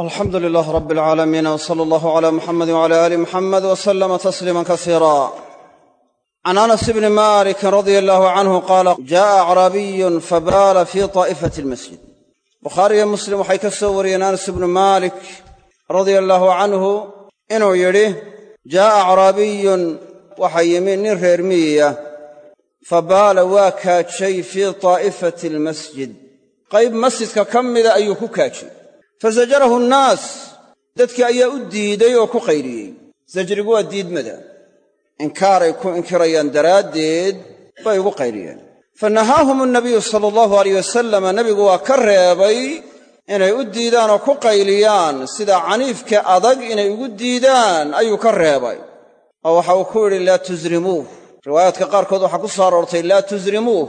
alxamdu lilaah rab alcaalamiin w sala allahu cala muxamedi wcala aali muxamed w salama tasliima kasiira can anas bni malikin radia allahu canhu qaala jaءa acraabiyun fabaala fii taa'ifati almasjid. Bukhaariyo muslim waxay ka soo wariyeen anas ibnu maalik radia allaahu canhu inuu yidhi jaa'a acraabiyun waxaa yimi nin reer miyiya. Fabaala waa kaajay fii taa'ifati almasjid. Qayb masjidka ka mida ayuu ku kaajay fasajarahu nnaas dadkii ayaa u diiday oo ku qayliyey sajrigu waa diidmada. Inkaaray ku inkirayaan daraaddeed bay ugu qayliyeen fa nahaahum annabiyu sala allahu alayh wasalama nebigu waa ka reebay inay u diidaan oo ku qayliyaan sida caniifka adag inay ugu diidaan ayuu ka reebay. Oo waxa uu ku yidhi laa tusrimuuh riwaayaadka qaarkood waxaa ku soo aroortay laa tusrimuuh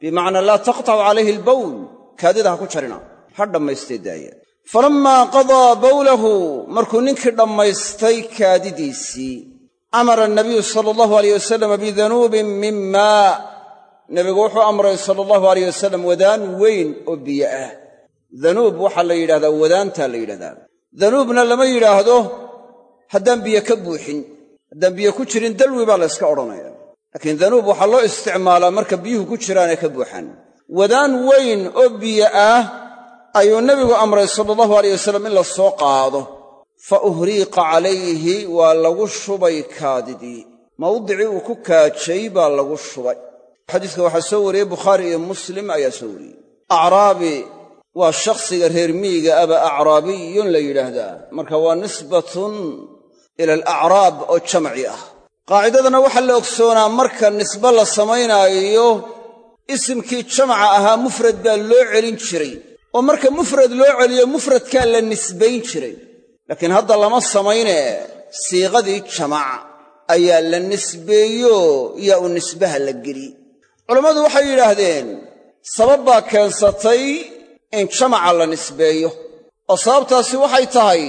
bimacnaa laa taqtacu calayhi albowl kaadida ha ku jarina. Ha dhammaystee daaya falammaa qadaa bowlahu markuu ninkii dhammaystay kaadidiisii amara anabiyu sala allahu alayh wasalam bidanuubin min maa nebigu wuxuu amray sala allahu alayh wasalam wadaan weyn oo biyo ah. Danuub waxaa la yidhahdaa wadaantaa la yidhahdaa. Danuubna lama yidhaahdo haddaan biyo ka buuxin haddaan biyo ku jirin dalwi baa la yska odhanaya. Laakiin danuub waxaa loo isticmaalaa marka biyuhu ku jiraanay ka buuxaan wadaan weyn oo biyo ah ayuu nebigu amray sala allahu alayh wasalam in la soo qaado. Fa uhriiqa calayhi waa lagu shubay kaadidii. Mawdicii uu ku kaajay baa lagu shubay. Xadiiska waxaa soo wariyey bukhaari iyo muslim ayaa soo wariyey. Acraabi waa shakhsiga reer miyiga aba acraabiyun la yidhaahdaa. Marka waa nisbatun ila alacraab oo jamci ah. Qaacidadana waxaa la ogsoonaa marka nisbe la samaynaayo isimkii jamca ahaa mufrad baa loo celin jiray oo marka mufrad loo celiyo mufradkaa la nisbayn jiray. Laakiin hadda lama samaynee siiqadii jamac ayaa la nisbeeyo yaa u nisbaha la geli. Culammadu waxay yidhaahdeen sabab baa keensatay in jamaca la nisbeeyo. Oo sababtaasi waxay tahay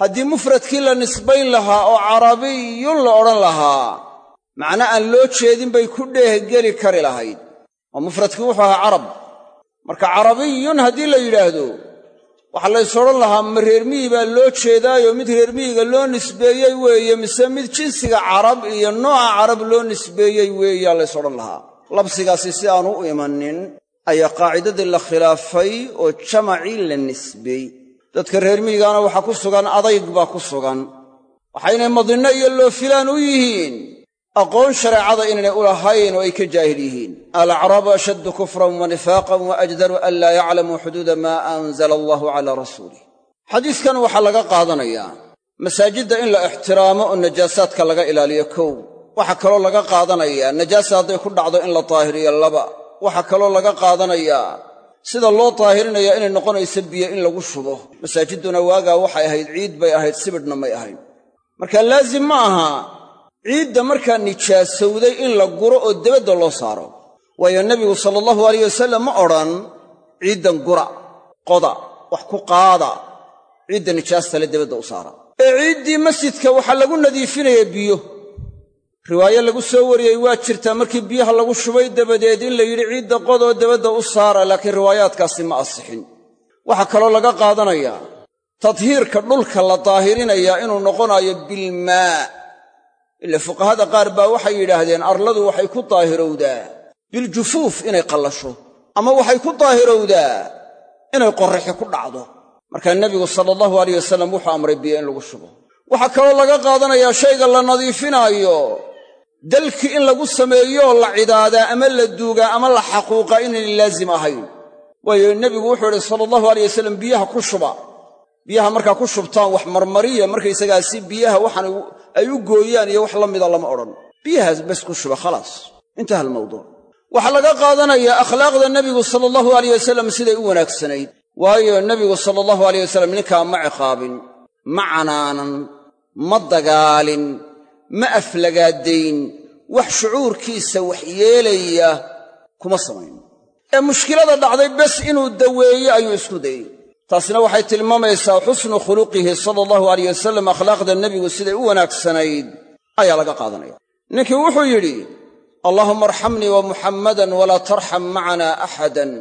haddii mufradkii la nisbayn lahaa oo carabiyun la odhan lahaa macna aan loo jeedin bay ku dheehgeli kari lahayd. Oo mufradkii wuxuu ahaa carab marka carabiyun haddii la yidhaahdo waxaa lays odhan lahaa ma reermiyi baa loo jeedaayo mid reermiyiga loo nisbeeyey weeye mise mid jinsiga carab iyo nooca carab loo nisbeeyey weeyaa lays odhan lahaa. Labsigaasi si aanu u imanin ayaa qaacidadii la khilaafay oo jamacii la nisbeey dadka reermiyigaana waxaa ku sugan adayg baa ku sugan. Waxaynay madinno iyo loofilaan u yihiin aqoon shareecada inaynay u lahayn oo ay ka jaahil yihiin. Alacraabu ashaddu kufran wa nifaaqan wa ajdaru an laa yaclamuu xuduuda maa anzala allahu calaa rasuulih xadiiskan waxaa laga qaadanayaa masaajidda in la ixtiraamo oo najaasaadka laga ilaaliyo kow. Waxaa kaloo laga qaadanayaa najaasa hadday ku dhacdo in la daahiriyo laba. Waxaa kaloo laga qaadanayaa sida loo daahirinayaa inay noqonayso biyo in lagu shubo. Masaajidduna waagaa waxay ahayd ciid bay ahayd sibidhna may ahayn. Marka laazim ma ciidda markaa nijaasowday in la guro oo debadda loo saaro. Waayo nebigu sala allahu alayh wasallam ma odhan ciiddan gura qoda wax ku qaada ciidda nijaastale debadda u saara. Ee ciiddii masjidka waxaa lagu nadiifinaya biyo. Riwaaye lagu soo wariyey waa jirtaa markii biyaha lagu shubay dabadeed in la yidhi ciidda qodoo debadda u saara laakiin riwaayaadkaasi ma asixin. Waxaa kaloo laga qaadanayaa tadhiirka dhulka la daahirinayaa inuu noqonayo bilmaa ila fuqahada qaar baa waxay yidhaahdeen arladu waxay ku daahirowdaa biljufuuf inay qallasho ama waxay ku daahirowdaa inay qorraxi ku dhacdo. Markaa nebigu sala allahu alayh wasallam wuxuu amray biyo in lagu shubo. Waxaa kaloo laga qaadanayaa shayga la nadiifinaayo dalki in lagu sameeyooo la cidaadaa ama la duugaa ama la xaquuqaa inaynay laazim ahayn. Waayo nebigu wuxuu idhi sala allahu alay wasallam biyaha ku shuba biyaha markaa ku shubtaan wax marmariya markaysagaa si biyaha waxaan ay u gooyaan iyo wax la mida lama odhan. Biyahaas bas ku shuba khalaas. Intaha almawduuc waxaa laga qaadanayaa akhlaaqda nebigu sala allahu alayh wasallam siday u wanaagsanayd. Waayo nebigu sala allahu alayh wasallam ninkaa ma ciqaabin ma canaanan ma dagaalin ma aflagaadayn wax shucuurkiisa wax yeelaya kuma samayn. Ee mushkilada dhacday bes inuu daweeyo ayuu isku dayey taasina waxay tilmaamaysaa xusnu khuluqihi sala allahu alayh wasallam akhlaaqda nebigu siday u wanaagsanayd ayaa laga qaadanaya. Ninkii wuxuu yidhi allaahuma arxamnii wa muxammadan walaa tarxam macanaa axadan.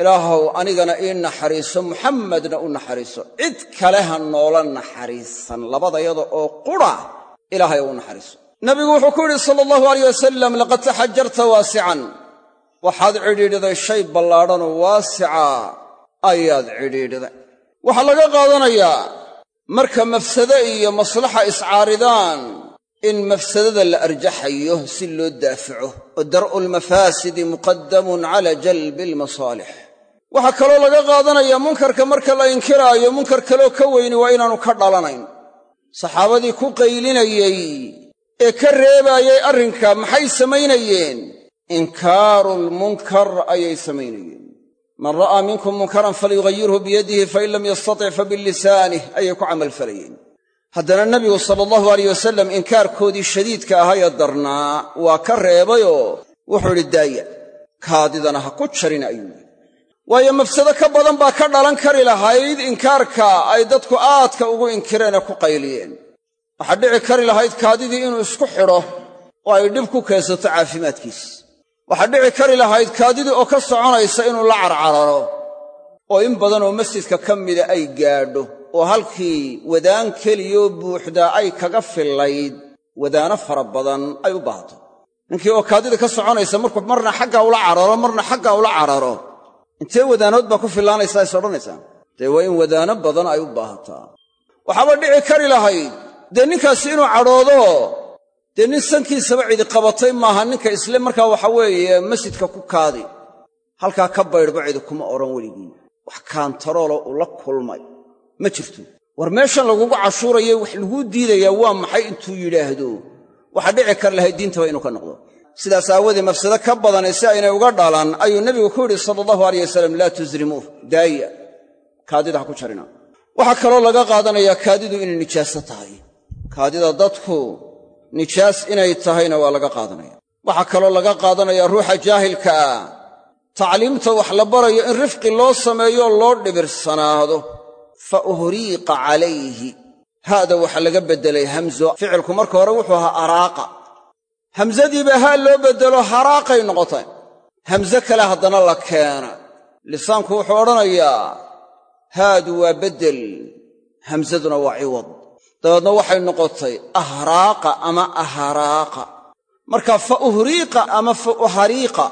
Ilaahow anigana ii naxariiso muxammadna u naxariiso. Cid kale ha noola naxariisan labadayada oo qura ilaahay u naxariiso. Nabigu wuxuu ku yidhi sala allahu alayh wasalam laqad taxajarta waasican. Waxaad cidhiidhiday shay ballaadhanoo waasica ayaad cidhiidhiday waxaa laga qaadanayaa marka mafsade iyo maslaxa iscaaridaan in mafsadada la arjaxayo si loo daafaco oo dar'u lmafaasidi muqadamun cala jalbi almasaalix waxaa kaloo laga qaadanayaa munkarka marka la inkiraayo munkar kaloo ka weyni waa inaanu ka dhalanayn. Saxaabadii ku qaylinayey ee ka reebaayay arrinka maxay samaynayeen? Inkaaru lmunkar ayay samaynayeen man ra'aa minkum munkaran falyugayirhu biyadihi fain lam yastatic fabilisaanih ayay ku camalfalayeen haddana nebigu sala allahu alayh wasalam inkaarkoodii shadiidka ahayee darnaa waa ka reebayoo? Wuxuu idhi daaya kaadidana ha ku jarina ayuu yidhi. Waayo mafsado ka badan baa ka dhalan kari lahayd inkaarka ay dadku aadka ugu inkireen ee ku qayliyeen. Waxaa dhici kari lahayd kaadidii inuu isku xidho oo ay dhib ku keensato caafimaadkiis waxaa dhici kari lahayd kaadidii oo ka soconaysa inuu la carcararo oo in badan oo masjidka ka mida ay gaadho oo halkii wadaan keliyoo buuxdaa ay kaga fillayd wadaano fara badan ay u baahato. Ninkii oo kaadidii ka soconaysa markuu marna xaggaa ula cararo marna xaggaa ula cararo. Intee wadaanood baa ku fillaanaysaa is odhanaysaa dee waa in wadaano badan ay u baahataa. Waxaaba dhici kari lahayd dee ninkaasi inuu cadhoodo dee nin sankiisaba cidi qabatay maaha ninka isle markaa waxa weeye masjidka ku kaadi. Halkaa ka baydhba cidi kuma odhan weligii wax kaantaroolo ula kulmay. Ma jirto. War meeshan lagugu cashuuraye wax laguu diidayaa waa maxay intuu yidhaahdo? Waxaa dhici kar lahayd diintaba inuu ka noqdo. Sidaas aawoodee mafsado ka badane si aynay uga dhalan ayuu nebigu ku yidhi sala allahu alayh wasalam laa tusrimuuh daaya. Kaadida ha ku jarina. Waxaa kaloo laga qaadanayaa kaadidu inay nijaaso tahay. Kaadida dadku nijaas inay tahayna waa laga qaadanaya. Waxaa kaloo laga qaadanayaa ruuxa jaahilka ah. Tacliimta wax la barayo in rifqi loo sameeyo loo dhibirsanaado. Fa uhriiqa calayhi. Haada waxaa laga beddelay hamzo ficilku marka hore wuxuu ahaa araaqa. Hamzadiibaa haa loo beddelo haraaqay noqotay. Hamze kale haddana la keena. Lisaanku wuxuu odhanayaa haadu waa beddel. Hamsaduna waa ciwad dabeedna waxay noqotay ahraaqa ama aharaaqa marka fa uhriiqa ama fa uhariiqa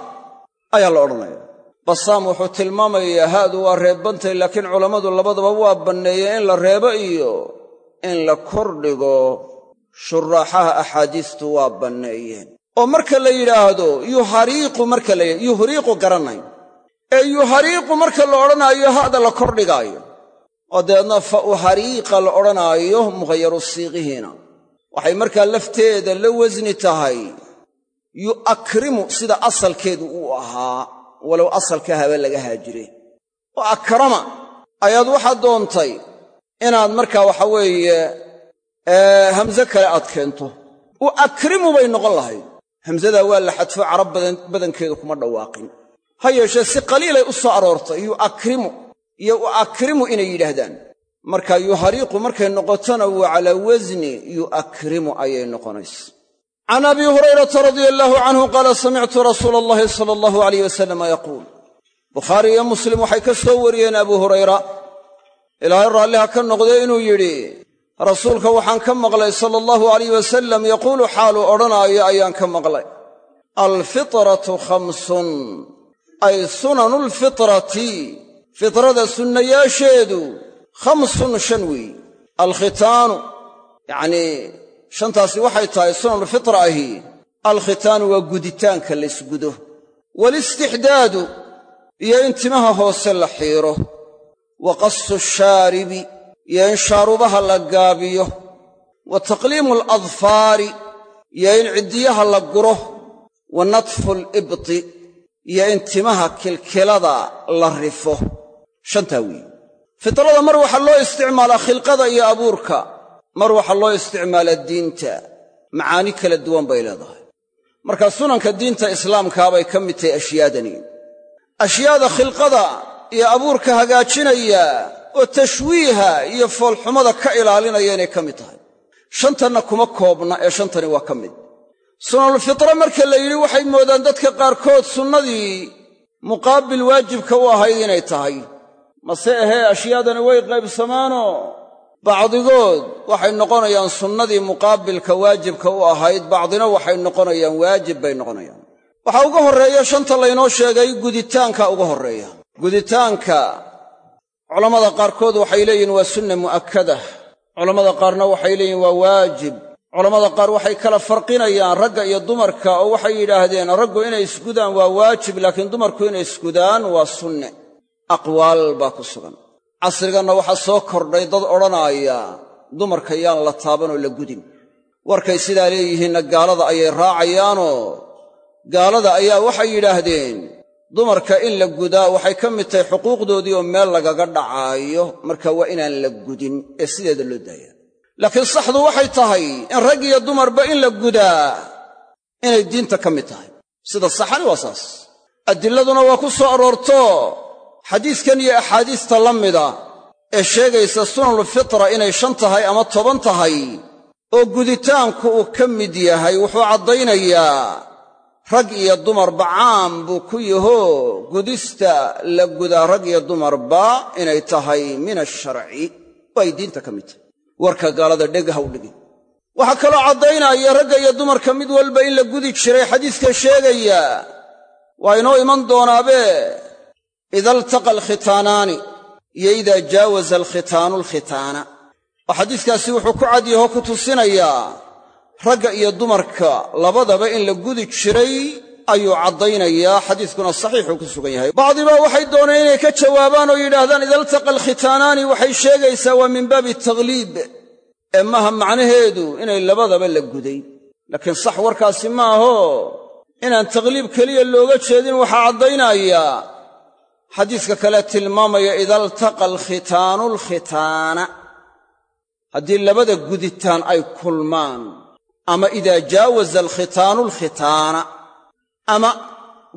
ayaa la odhanaya basaam wuxuu tilmaamayaa haadu waa reebbantay laakiin culammadu labadaba waa banneeyeen in la reebo iyo in la kordhigo shuraaxaha axaadiistu waa banneeyeen. Oo marka la yidhaahdo yuhariiqu marka la yuhriiqu garanayn ee yuhariiqu marka la odhanaayo hada la kordhigaayo oo dabeedna fa uhariiqa la odhanaayo mughayaru siiqihiina waxay markaa lafteeda la wasni tahay. Yu'akrimu sida asalkeedu uu ahaa walow asalka haba laga haajire. Oo akrama ayaad waxaad doontay inaad markaa waxa weeye hamse kale aad keento. U'akrimu bay noqon lahayd. Hamsadaa waa la xadfo carab badankeedu kuma dhawaaqin. Ha yeeshee si qaliilay u soo aroortay. Yu'akrimu iyo u'akrimu inay yidhaahdaan. Marka yuhariiqu markay noqotona waa calaa wasni yu'akrimu ayay noqonaysa can abi hurayrata radia allaahu canhu qaala samictu rasuula allahi sala allahu alayh wasalama yaquul. Bukhaari iyo muslim waxay ka soo wariyeen abu hurayra. Ilaahay raalliha ka noqdee inuu yidhi rasuulka waxaan ka maqlay sala allahu alayh wasalam yaquulu xaaluu odhanaayo ayaan ka maqlay. Alfitratu khamsun ay sunanu fitrada sunnayaasheedu khamsun shan weeyi alkhitaanu yacnii shantaasi waxay tahay sunanulfitra ahi alkhitaanu waa guditaanka laysgudo waalistixdaadu iyo in timaha hoose la xiiro. Wa qasu shaaribi iyo in shaarubaha la gaabiyo. Wa taqliimu aladfaari iyo in ciddiyaha la guro. Wa natfu alibti iyo in timaha kilkilada la rifo shantaa weeye. Fitrada mar waxaa loo isticmaalaa khilqada iyo abuurka. Mar waxaa loo isticmaalaa diinta. Macaani kala duwan bay leedahay. Marka sunanka diinta islaamkaabay ka mid tahay ashyaadani. Ashyaada khilqada iyo abuurka hagaajinaya oo tashwiiha iyo foolxumada ka ilaalinaya inay ka mid tahay. Shantanna kuma koobna ee shantani waa ka mid. Sunanulfitra marka la yidhi waxay moodaan dadka qaarkood sunnadii muqaabil waajibka u ahayd inay tahay mase ahee ashyaadani way qaybsamaanoo? Bacdigood waxay noqonayaan sunnadii muqaabilka waajibka u ahayd bacdina waxay noqonayaan waajib bay noqonayaan. Waxaa uga horreeya shanta laynoo sheegay guditaanka uga horreeya. Guditaanka culammada qaarkood waxay leeyihiin waa sunna mu'akkadah culammada qaarna waxay leeyihiin waa waajib. Culammada qaar waxay kala farqinayaan ragga iyo dumarka oo waxay yidhaahdeen raggu inay isgudaan waa waajib laakiin dumarku inay isgudaan waa sunne aqwaal baa ku sugan. Casriganna waxaa soo kordhay dad odhanaaya dumarka yaan la taabanoo la gudin. Warkay sidaa leeyihiinna gaalada ayay raacayaanoo gaalada ayaa waxay yidhaahdeen dumarka in la gudaa waxay ka mid tahay xuquuqdoodii oo meel lagaga dhacaayo marka waa inaan la gudin ee sideeda loo daaya laakiin saxdu waxay tahay in rag iyo dumarba in la gudaa inay diinta ka mid tahay. Sida saxani waa saas. Adilladuna waa ku soo aroorto xadiiskan iyo axaadiista la mida ee sheegaysa sunanulfitra inay shan tahay ama toban tahay oo guditaanku uu ka mid yahay wuxuu caddaynayaa rag iyo dumarba caam buu ku yahoo gudista la gudaa rag iyo dumarba inay tahay min asharci oo ay diinta ka mid tahay. Warka gaalada dheg ha u dhigin. Waxaa kaloo caddaynaya ragga iyo dumarka mid walba in la gudi jiray xadiiska sheegaya waa inoo iman doonaabe ida altaqa alkhitaanaani iyo idaa jaawaza alkhitaanu alkhitaana oo xadiiskaasi wuxuu ku cadyahoo ku tusinayaa ragga iyo dumarka labadaba in la gudi jiray ayuu caddaynayaa xadiiskuna saxiixuu ku sugan yahay bacdibaa waxay dooneen inay ka jawaabaan oo yidhaahdaan ida altaqa alkhitaanaani waxay sheegaysaa waa min baabi takhliib ee maaha macnaheedu inay labadaba la guday laakiin sax warkaasi maaho inaan takhliib keliya looga jeedin waxaa caddaynayaa xadiiska kale tilmaamaya ida altaqa alkhitaanu alkhitaana haddii labada guditaan ay kulmaan ama idaa jaawaza alkhitaanu alkhitaana ama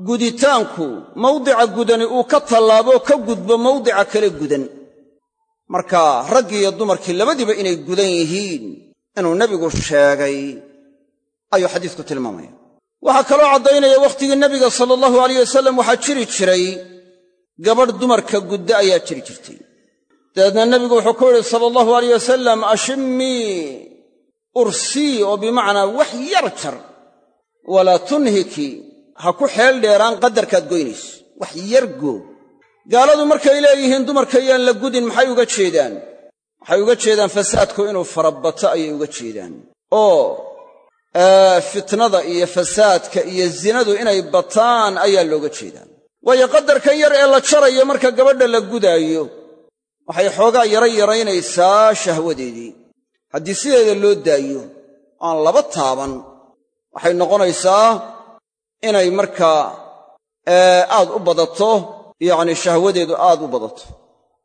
guditaanku mawdica gudani uu ka tallaabo ka gudbo mawdica kale gudan. Marka raggii iyo dumarkii labadiiba inay gudan yihiin inuu nebigu sheegay ayuu xadiisku tilmaamaya. Waxaa kaloo caddaynaya wakhtigii nebiga sala allahu alayh wasalam waxaa jiri jiray gabadh dumarka gudda ayaa jiri jirtay. Dabeedna nebigu wuxuu ku yidhi sala allahu alayh wasalam ashimmii ursii oo bimacnaa wax yar jar. Walaa tunhiki ha ku xeel dheeraan qadarkaad goynayso. Wax yar goog gaaladu markay leeyihiin dumarka yaan la gudin maxay uga jeedaan? Waxay uga jeedaan fasaadku inuu farabato ayay uga jeedaan. Oo fitnada iyo fasaadka iyo zinadu inay bataan ayaa looga jeedaan waayo qadarkan yar ee la jarayo marka gabadha la gudaayo waxay xoogaa yara yaraynaysaa shahwadeedii. Haddii sideeda loo daayo aan laba taaban waxay noqonaysaa inay markaa aad u badato yacni shahwadeedu aad u badato.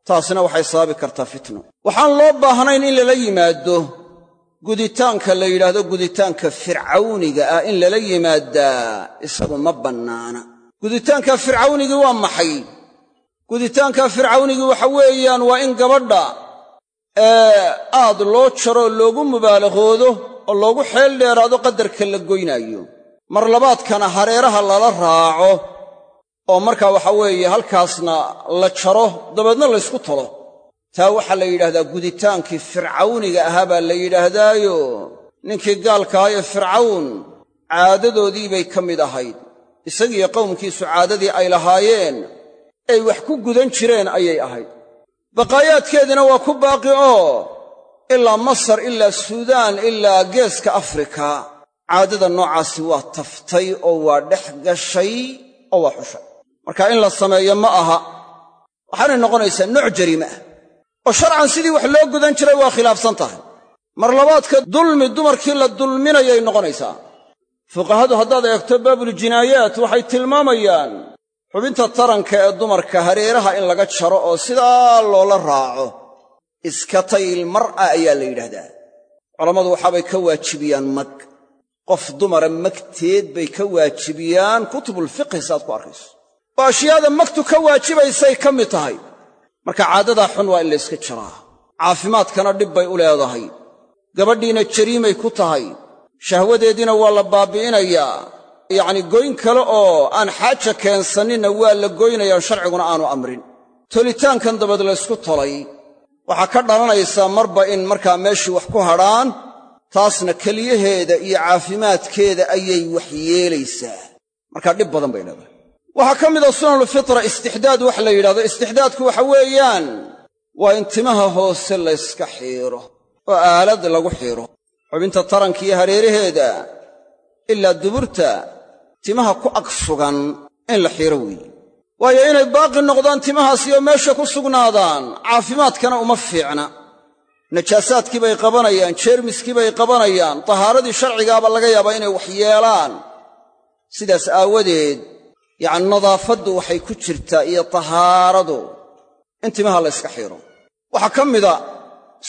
Taasina waxay sababi kartaa fitno. Waxaan loo baahnayn in lala yimaado guditaanka la yidhaahdo guditaanka fircawniga ah in lala yimaadaa isagu ma bannaana guditaanka fircawnigii waa maxay? Guditaanka fircawnigii waxa weeyaan waa in gabadha aad loo jaroo loogu mubaalaqoodo oo loogu xeel dheeraado qadarka la goynaayo. Mar labaadkana hareeraha lala raaco oo markaa waxa weeye halkaasna la jaro dabeedna laysku tolo. Taa waxaa la yidhahdaa guditaankii fircawniga ahaa baa la yidhaahdaayo ninkii gaalkahaa ee fircawn caadadoodii bay ka mid ahayd isagiiyo qowmkiisu caadadii ay lahaayeen ay wax ku gudan jireen ayay ahayd. Baqaayaadkeediina waa ku baaqi oo ilaa masar ilaa suudaan ilaa geeska afrika caadada noocaasi waa taftay oo waa dhex gashay oo waa xushay. Marka in la sameeyo ma aha. Waxaanay noqonaysaa nooc jariime ah. Oo sharcan sidii wax loo gudan jiray waa khilaafsan tahay. Mar labaadka dulmi dumarkii la dulminayay noqonaysaa fuqahadu haddaad eegto baabuljinaayaat waxay tilmaamayaan xubinta taranka ee dumarka hareeraha in laga jaro oo sidaa loola raaco. Iskatayl mar'a ayaa la yidhaahdaa. Culammadu waxaabay ka waajibiyaan mag. Qof dumara magteed bay ka waajibiyaan. Kutubulfiqhi saaad ku arkayso. Oo ashyaada magtu ka waajibaysay ka mid tahay. Marka caadadaa xun waa in la yska jaraa. Caafimaadkana dhib bay u leedahay. Gabadhiina jariimay ku tahay shahwadeediina waa la baabbi'inayaa yacni goyn kale oo aan xaaja keensaninna waa la goynayaa sharciguna aanu amrin. Tolitaankan dabad laysku tolay. Waxaa ka dhalanaysaa marba in markaa meeshii wax ku hadhaan taasna keliyaheeda iyo caafimaadkeeda ayay wax yeelaysaa. Markaa dhib badan bay leedahay. Waxaa ka mid a sunanulfitra istixdaad wax la yidhahdo. Istixdaadku waxa weeyaan waa in timaha hoose layska xiiro oo aalad lagu xiiro xubinta taranka iyo hareeraheeda ilaa duburta timaha ku ag sugan in la xiiro weeye waayo inay baaqi noqdaan timahaasi oo meesha ku sugnaadaan caafimaadkana uma fiicna. Najaasaadkii bay qabanayaan jeermiskii bay qabanayaan tahaaradii sharcigaaba laga yaabaa inay wax yeelaan. Sidaas aawadeed yacni nadaafaddu waxay ku jirtaa iyo tahaaradu in timaha la yska xiiro. Waxaa ka mida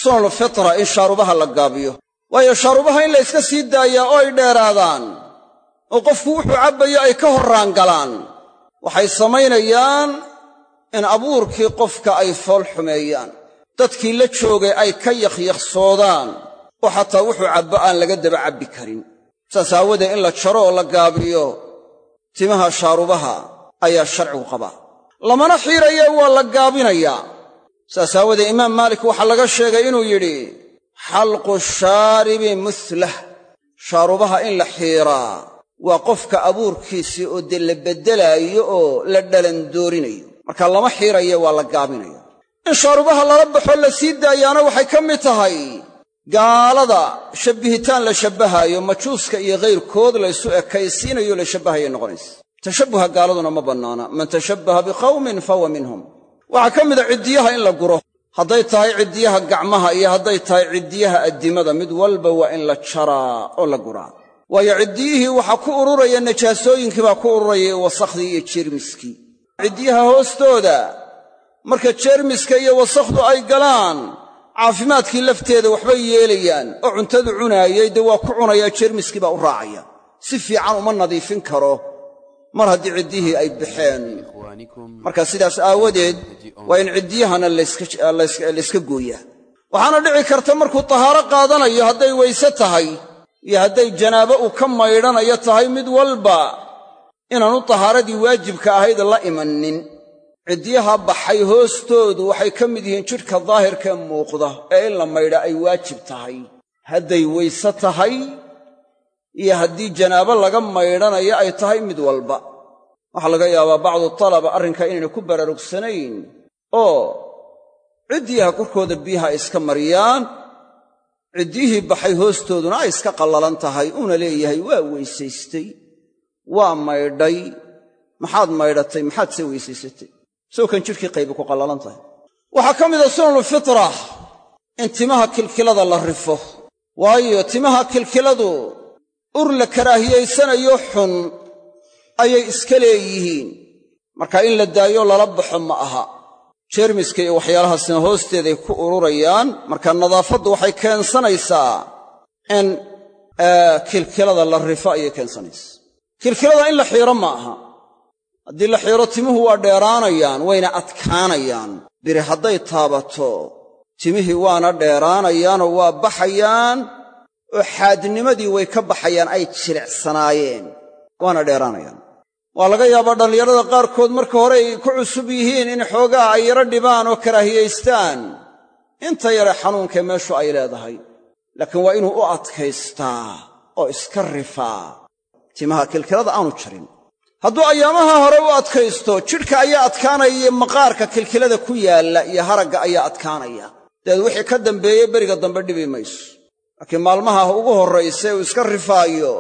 sunanulfitra in shaarubaha la gaabiyo waayo shaarubaha in la yska sii daayaa oo ay dheeraadaan oo qofku wuxuu cabbayo ay ka horraan galaan. Waxay samaynayaan in abuurkii qofka ay fool xumeeyaan. Dadkii la joogay ay ka yakhyaksoodaan oo xataa wuxuu cabbo aan laga daba cabbi karin. Saas aawadeed in la jaro oo la gaabiyo timaha shaarubaha ayaa sharcigu qabaa. Lamana xiiraye waa la gaabinayaa. Saas aawadeed imaam maalik waxaa laga sheegay inuu yidhi xalqu shaaribi muhlah shaarubaha in la xiiraa waa qofka abuurkiisii oo dee la beddelaayo oo la dhalandoorinayo marka lama xiiraye waa la gaabinaya in shaarubaha lala baxo la sii daayaana waxay ka mid tahay gaalada shabbihitaan la shabbahaayo majuuska iyo kayrkood laysu ekaysiinayo la shabbahayay noqonaysa. Tashabbuha gaaladuna ma bannaana. Man tashabbaha biqawmin fahuwa minhum. Waxaa ka mida ciddiyaha in la guro hadday tahay ciddiyaha gacmaha iyo hadday tahay ciddiyaha addimada mid walba waa in la jaraa oo la guraa. Waayo ciddiyihii waxaa ku ururaya najaasooyinkii baa ku ururaya wasakhdii iyo jeermiskii. Ciddiyaha hoostooda marka jeermiska iyo wasakhdu ay galaan caafimaadkii lafteeda waxbay yeelayaan oo cuntadu cunaayay dee waa ku cunayaa jeermiskii baa u raacaya. Si fiican uma nadiifin karo mar haddii ciddiyihii ay baxeen marka sidaas aawadeed waa in ciddiyahana layska gooyaa. Waxaana dhici karta markuu tahaaro qaadanayo hadday weyse tahay iyo hadday janaabo uu ka maydhanayo tahay mid walba inaanu tahaaradii waajibka ahayd la imannin. Ciddiyaha baxay hoostoodu waxay ka mid yihiin jidhka daahirkee muuqda ee in la maydha ay waajib tahay. Hadday weyse tahay iyo haddii janaabo laga maydhanayo ay tahay mid walba waxaa laga yaabaa bacdu talaba arrinkaa inayna ku baraarugsanayn oo ciddiyaha korkooda biyaha ay iska mariyaan ciddiyihii baxay hoostooduna ay iska qallalan tahay uuna leeyahay waa weysaystay waa maydhay maxaad maydhatay maxaad see weysaysatay. Soo kan jidhkii qaybi ku qallalan tahay. Waxaa ka mida sunanulfitra in timaha kilkilada la rifo. Waayo timaha kilkiladu ur la karaahiyaysanayo xun ayay iska leeyihiin. Marka in la daayo lala baxo ma aha. Jeermiska iyo waxyaalahaasina hoosteeday ku ururayaan. Marka nadaafaddu waxay keensanaysaa in kilkilada la rifo ayay keensanaysaa. Kilkilada in la xiiro ma aha. Haddii la xiiro timuhu waa dheeraanayaan wayna adkaanayaan. Biri hadday taabato timihii waana dheeraanayaanoo waa baxayaan. Oo xaadnimadii way ka baxayaan ay jilicsanaayeen waana dheeraanayaan waa laga yaabaa dhallinyarada qaarkood marka hore ay ku cusub yihiin in xoogaa ay yaro dhibaan oo karaahiyaystaan inta yare xanuunkee meeshu ay leedahay laakiin waa inuu u adkaystaa oo iska rifaa. Timaha kilkilada aanu jarin hadduu ayaamaha hore u adkaysto jidhka ayaa adkaanaya iyo maqaarka kilkilada ku yaalla iyo haragga ayaa adkaanaya. Dabeed wixii ka dambeeye beriga dambe dhibi mayso. Laakiin maalmaha ugu horrayse uu iska rifaayo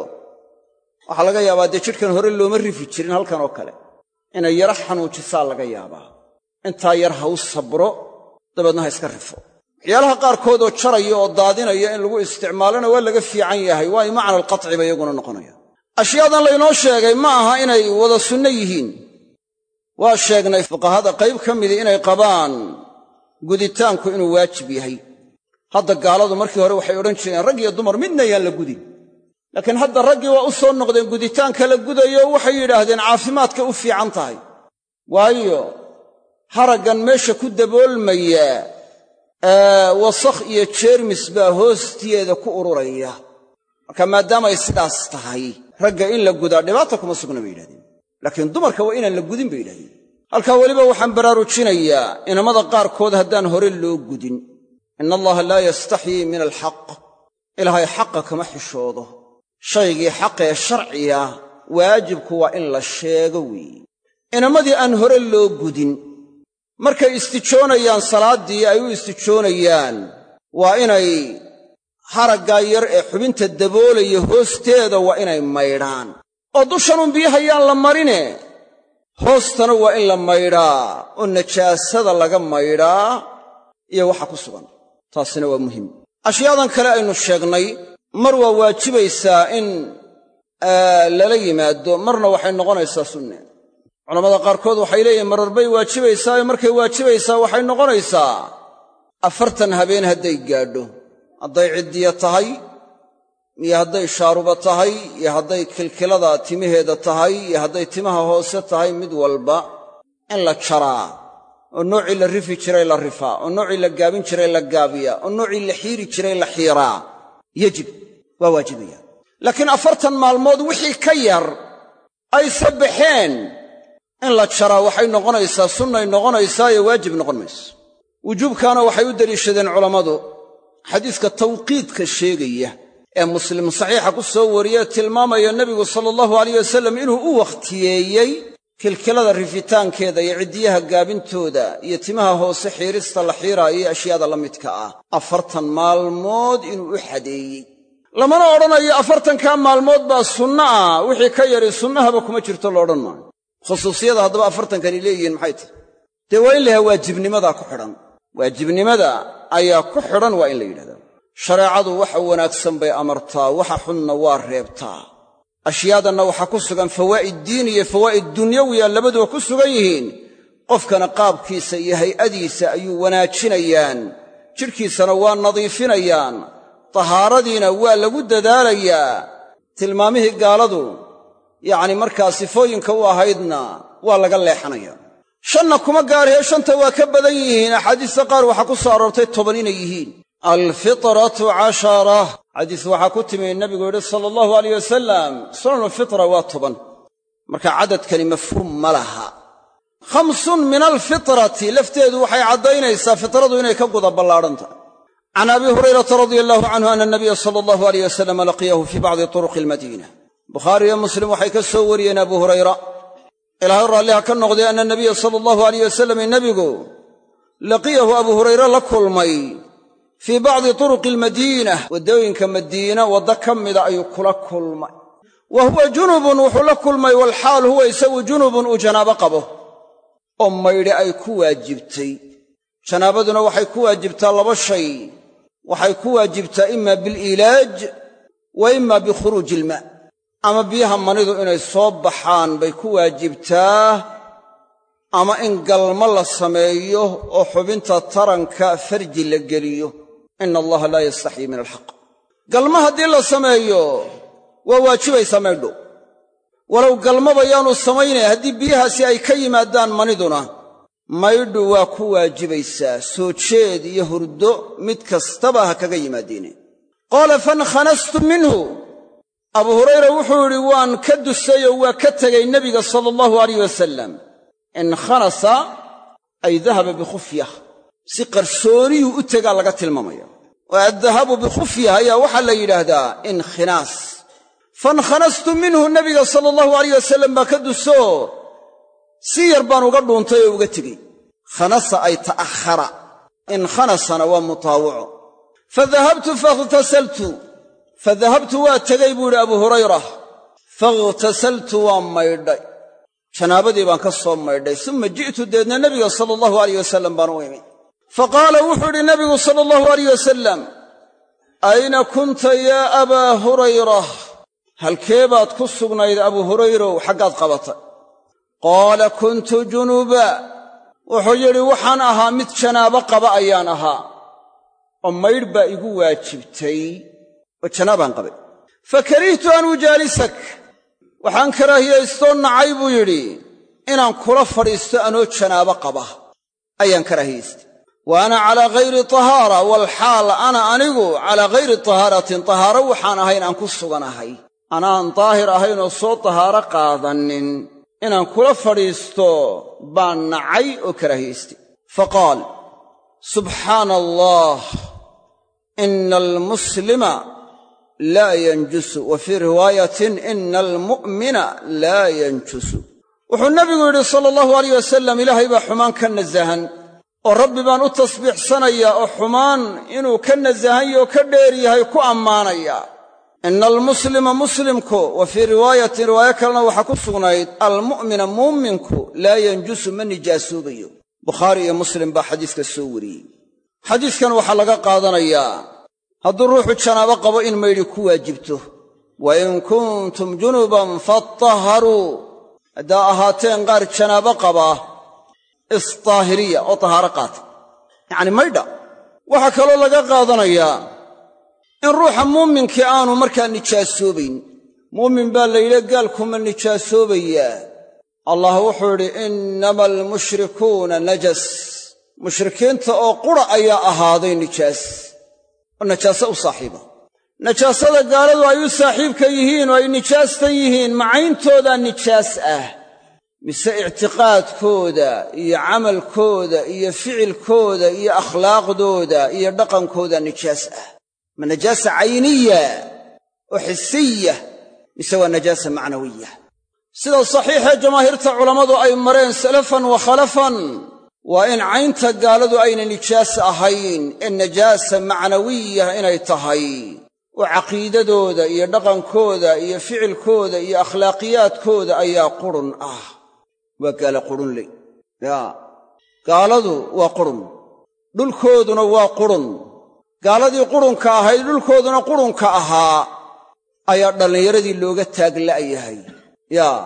waxaa laga yaabaa dee jidhkan hore looma rifi jirin halkan oo kale. Inay yaro xanuujisaa laga yaabaa. Intaa yar ha u sabro dabeedna ha iska rifo. Waxyaalaha qaarkood oo jaraya oo daadinaya in lagu isticmaalona waa laga fiican yahay waa imacna alqatciba iyaguna noqonaya ashyaadan laynoo sheegay ma aha inay wada sunno yihiin. Waa sheegnay fuqahada qayb ka midii inay qabaan guditaanku inuu waajib yahay. Hadda gaaladu markii hore waxay odhan jireen rag iyo dumar midna yaan la gudin laakiin hadda raggii waa u soo noqdeen guditaanka la gudayo waxay yidhaahdeen caafimaadka u fiican tahay. Waayo haraggan meesha ku daboolmaya wasakh iyo jeermis baa hoosteeda ku ururaya. Marka maadaama ay sidaas tahay ragga in la gudaa dhibaata kuma sugna bay yidhahdeen laakiin dumarka waa inaan la gudin bay yidhahdeen halkaa weliba waxaan baraarujinayaa inamada qaarkood haddaan hore loo gudin. Ina allaha laa yastaxyii min alxaq. Ilaahay xaqa kama xishoodo shaygii xaqee sharciga waajibku waa in la sheego weeye inamadii aan hore loo gudin markay istijoonayaan salaaddii ay u istijoonayaan waa inay haraggaa yar ee xubinta daboolaya hoosteeda waa inay maydhaan. Oo dushanun biyahayaan la marine hoostana waa in la maydhaa oo najaasada laga maydhaa iyo waxa ku sugan. Taasina waa muhiim ashyaadan kale aynu sheegnay mar waa waajibaysaa in lala yimaado marna waxay noqonaysaa sunne. Culammada qaarkood waxay leeyihiin marar bay waajibaysaa markay waajibaysaa waxay noqonaysaa. Afartan habeen hadday gaadho hadday ciddiya tahay iyo hadday shaaruba tahay iyo hadday kilkilada timaheeda tahay iyo hadday timaha hoose tahay mid walba in la jaraa. Oo noocii la rifi jiray la rifaa. Oo noocii la gaabin jiray la gaabiyaa. Oo noocii la xiiri jiray la xiiraa. Yejib waa waajibaya laakiin afartan maalmood wixii ka yar ay sabbaxeen in la jaraa waxay noqonaysaa sunnay noqonaysaayo waajib noqon mayso. Wujuubkaana waxay u deliishadeen culammadu xadiiska tawqiidka sheegaya ee muslim saxiixa ku soo wariyee tilmaamaya nebigu sala allahu alayh wasallam inuu u wakhtiyeeyey kilkilada rifitaankeeda iyo ciddiyaha gaabintooda iyo timaha hoose xiirista la xiiraayo iyo ashyaada la midka ah. Afartan maalmood inuu u xadeeyey lamana odhanayo afartankaa maalmood baa sunno ah wixii ka yari sunnahaba kuma jirto la odhan maayo. Khusuusiyada haddaba afartankani leeyihiin maxay tahay? Dee waa in la yahaa waajibnimadaa ku xidhan. Waajibnimada ayaa ku xidhan waa in la yidhahdaa. Shareecadu waxa wanaagsan bay amartaa waxa xunna waa reebtaa. Ashyaadanna waxaa ku sugan fawaa'id diin iyo fawaa'id dunyawiya labaduba ku sugan yihiin. Qofkana qaabkiisa iyo hay'adiisa ayuu wanaajinayaan. Jidhkiisana waa nadiifinayaan tahaaradiina waa lagu dadaalayaa tilmaamihii gaaladu. Yacni markaa sifooyinka u ahaydna waa laga leexanaya. Shanna kuma gaarhee shanta waa ka badan yihiin. Axaadiista qaar waxaa ku soo aroortay toban inay yihiin. Alfitratu cashara xadiis waxaa ku timi nebigu yidhi sala allahu alayh wasalam sunanulfitra waa toban. Marka caddadkani mafhuum ma laha. Khamsun min alfitrati. Lafteedu waxay caddaynaysaa fitradu inay ka guda ballaadhan tahay can abi hurayrata radia allahu canhu ana nabiya sala allahu alayh wasalam laqiyahu fii bacdi turuqi almadiina bukhaari iyo muslim waxay ka soo wariyeen abu hurayra ilaahay raalliha ka noqday anna nabiya sala allahu alayh wasalam nebigu laqiyahu abu hurayre la kulmay fii bacdi turuqi almadiina waddooyinka madiina waddo ka mida ayuu kula kulmay wa huwa junubun wuxuu la kulmay walxaal huwa isagu junubun uu janaabo qabo oo maydhi ay ku waajibtay janaabaduna waxay ku waajibtaa laba shay waxay ku waajibtaa ima biliilaaj wa ima bikhuruuji ilmaa ama biyaha manidu inay soo baxaan bay ku waajibtaa ama in galmo la sameeyo oo xubinta taranka farji la geliyo. Ina allaha laa yastaxyii min alxaq galmo haddii la sameeyo waa waajibaysaa maydho walow galmaba yaanu samaynay haddii biyahaasi ay ka yimaadaan maniduna maydhu waa ku waajibaysaa soo jeed iyo hurdo mid kastaba ha kaga yimaadiine qaala fankanastu minhu? Abu hurayra wuxuu yidhi waan ka dusay oo waa ka tegay nebiga sala allahu alayh wasalam inkhanasa ay dahaba bikhufyah si qarsooniyuu u tegaa laga tilmaamaya. Oo addahabu bikhufyah ayaa waxaa la yidhaahdaa inkhinaas fankhanastu minhu nebiga sala allahu alayh wasalam baa ka duso si yar baan uga dhuuntay oo uga tegey. Khanasa ay ta'ahara inkhanasana waa mutaawaco fadahabtu fakhtasaltu fadahabtu waa tegey buu yidhi abu hurayra. Fakhtasaltu waa maydhay. Janaabadii baan ka soo maydhay. Suma ji'tu deedna nebiga sala allahu alayh wasalam baan u imi fa qaala wuxuu yidhi nebigu sala allahu alayh wasalam ayna kunta yaa abaa hurayra? Halkee baad ku sugnayd abu hurayrow? Xaggaad qabatay qaala kuntu junuba. Wuxuu yidhi waxaan ahaa mid janaabo qaba ayaan ahaa oo maydh baa igu waajibtay oo janaabaan qabay. Fa karihtu an ujaalisak. Waxaan karaahiyaystoo nacay buu yidhi. Inaan kula fadhiisto anoo janaabo qaba ayaan karaahiyaystay wa ana calaa ghayri tahaara walxaal ana anigu calaa ghayri tahaaratin tahaaro waxaan ahayn aan ku suganahay. Anaan daahir ahayn oo soo tahaaro qaadanin inaan kula fadhiisto baan nacay oo karaahiyaystay fa qaal subxaana allah ina almuslima laa yanjusu wa fii riwaayatin ina almu'mina laa yanjusu. Wuxuu nabigu yidhi sala allahu alayh wasalam ilaahay baa xumaan ka nasahan oo rabbi baan u tasbiixsanayaa oo xumaan inuu ka nasahan yaho ka dheer yahay ku ammaanayaa ina almuslima muslimku wa fii riwaayatin riwaayo kalena waxaa ku sugnayd almu'mina muuminku laa yanjusu ma nijaasoobayo bukhaari iyo muslim baa xadiiska soo wariyey xadiiskan waxaa laga qaadanayaa hadduu ruuxu janaabo qabo in maydhi ku waajibto wa in kuntum junuban fattaharuu haddaa ahaateen qaar janaabo qaba isdaahiriya oo tahaaro qaata yacni maydha waxaa kaloo laga qaadanayaa in ruuxa muuminkii aanu markaa nijaasoobayn muumin baa la yidhi gaalkuma nijaasoobayaa allah wuxuu yidhi innama almushrikuuna najas. Mushrikiinta oo qura ayaa ahaaday nijaas. Oo najaaso u saaxiiba. Najaasada gaaladu ay u saaxiibka yihiin oo ay nijaasta yihiin macayntoodaa nijaas ah. Mise ictiqaadkooda iyo camalkooda iyo ficilkooda iyo akhlaaqdooda iyo dhaqankooda nijaas ah ma najaasa cayniya oo xisiya mise waa najaasa macnawiya? Sida saxiixee jamaahiirta culammadu ay mareen salafan wa khalafan waa in caynta gaaladu ayna nijaas ahayn ee najaasa macnawiya inay tahay. Oo caqiidadooda iyo dhaqankooda iyo ficilkooda iyo akhlaaqiyaadkooda ayaa qurun ah. Waa gaala qurunley yaa gaaladu waa qurun. Dhulkooduna waa qurun gaaladii qurunka ahayd dhulkooduna qurunka ahaa ayaa dhallinyaradii looga taagla'yahay. Yaa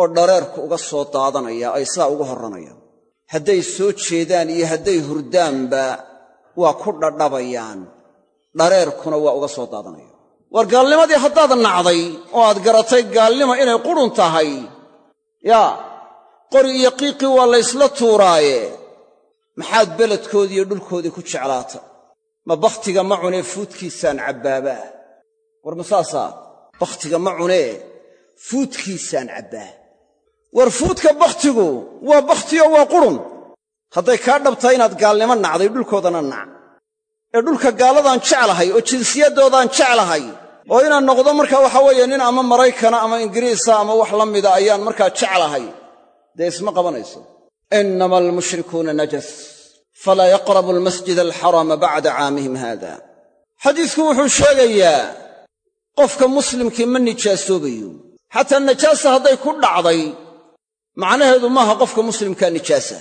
oo dhareerku uga soo daadanaya ay sidaa uga horranayaan. Hadday soo jeedaan iyo hadday hurdaanba waa ku dhadhabayaan. Dhareerkuna waa uga soo daadanaya. War gaalnimadii haddaad nacday oo aad garatay gaalnima inay qurun tahay yaa qori iyo qiiqii waa laysla tuuraaye. Maxaad beledkoodii iyo dhulkoodii ku jeclaata ma bakhtiga ma cunee fuudkiisaan cabbaabaa war ma saasaa? Bakhtiga ma cunee fuudkiisaan cabbaa war fuudka bakhtigu waa bakhtiyo waa qurun. Hadday kaa dhabtahay inaad gaalnimo nacday dhulkoodana nac. Ee dhulka gaaladaan jeclahay oo jinsiyadoodaan jeclahay oo inaan noqdo markaa waxa weeye nin ama maraykana ama ingiriisa ama wax la mida ayaan markaa jeclahay. Dee isma qabanayso. Innama almushrikuuna najas falaa yaqrabu almasjida alxarama bacda caamihim haada xadiisku wuxuu sheegayaa qofka muslimkii ma nijaasoobayo xataa najaasa hadday ku dhacday macnaheedu maaha qofka muslimkaa nijaasa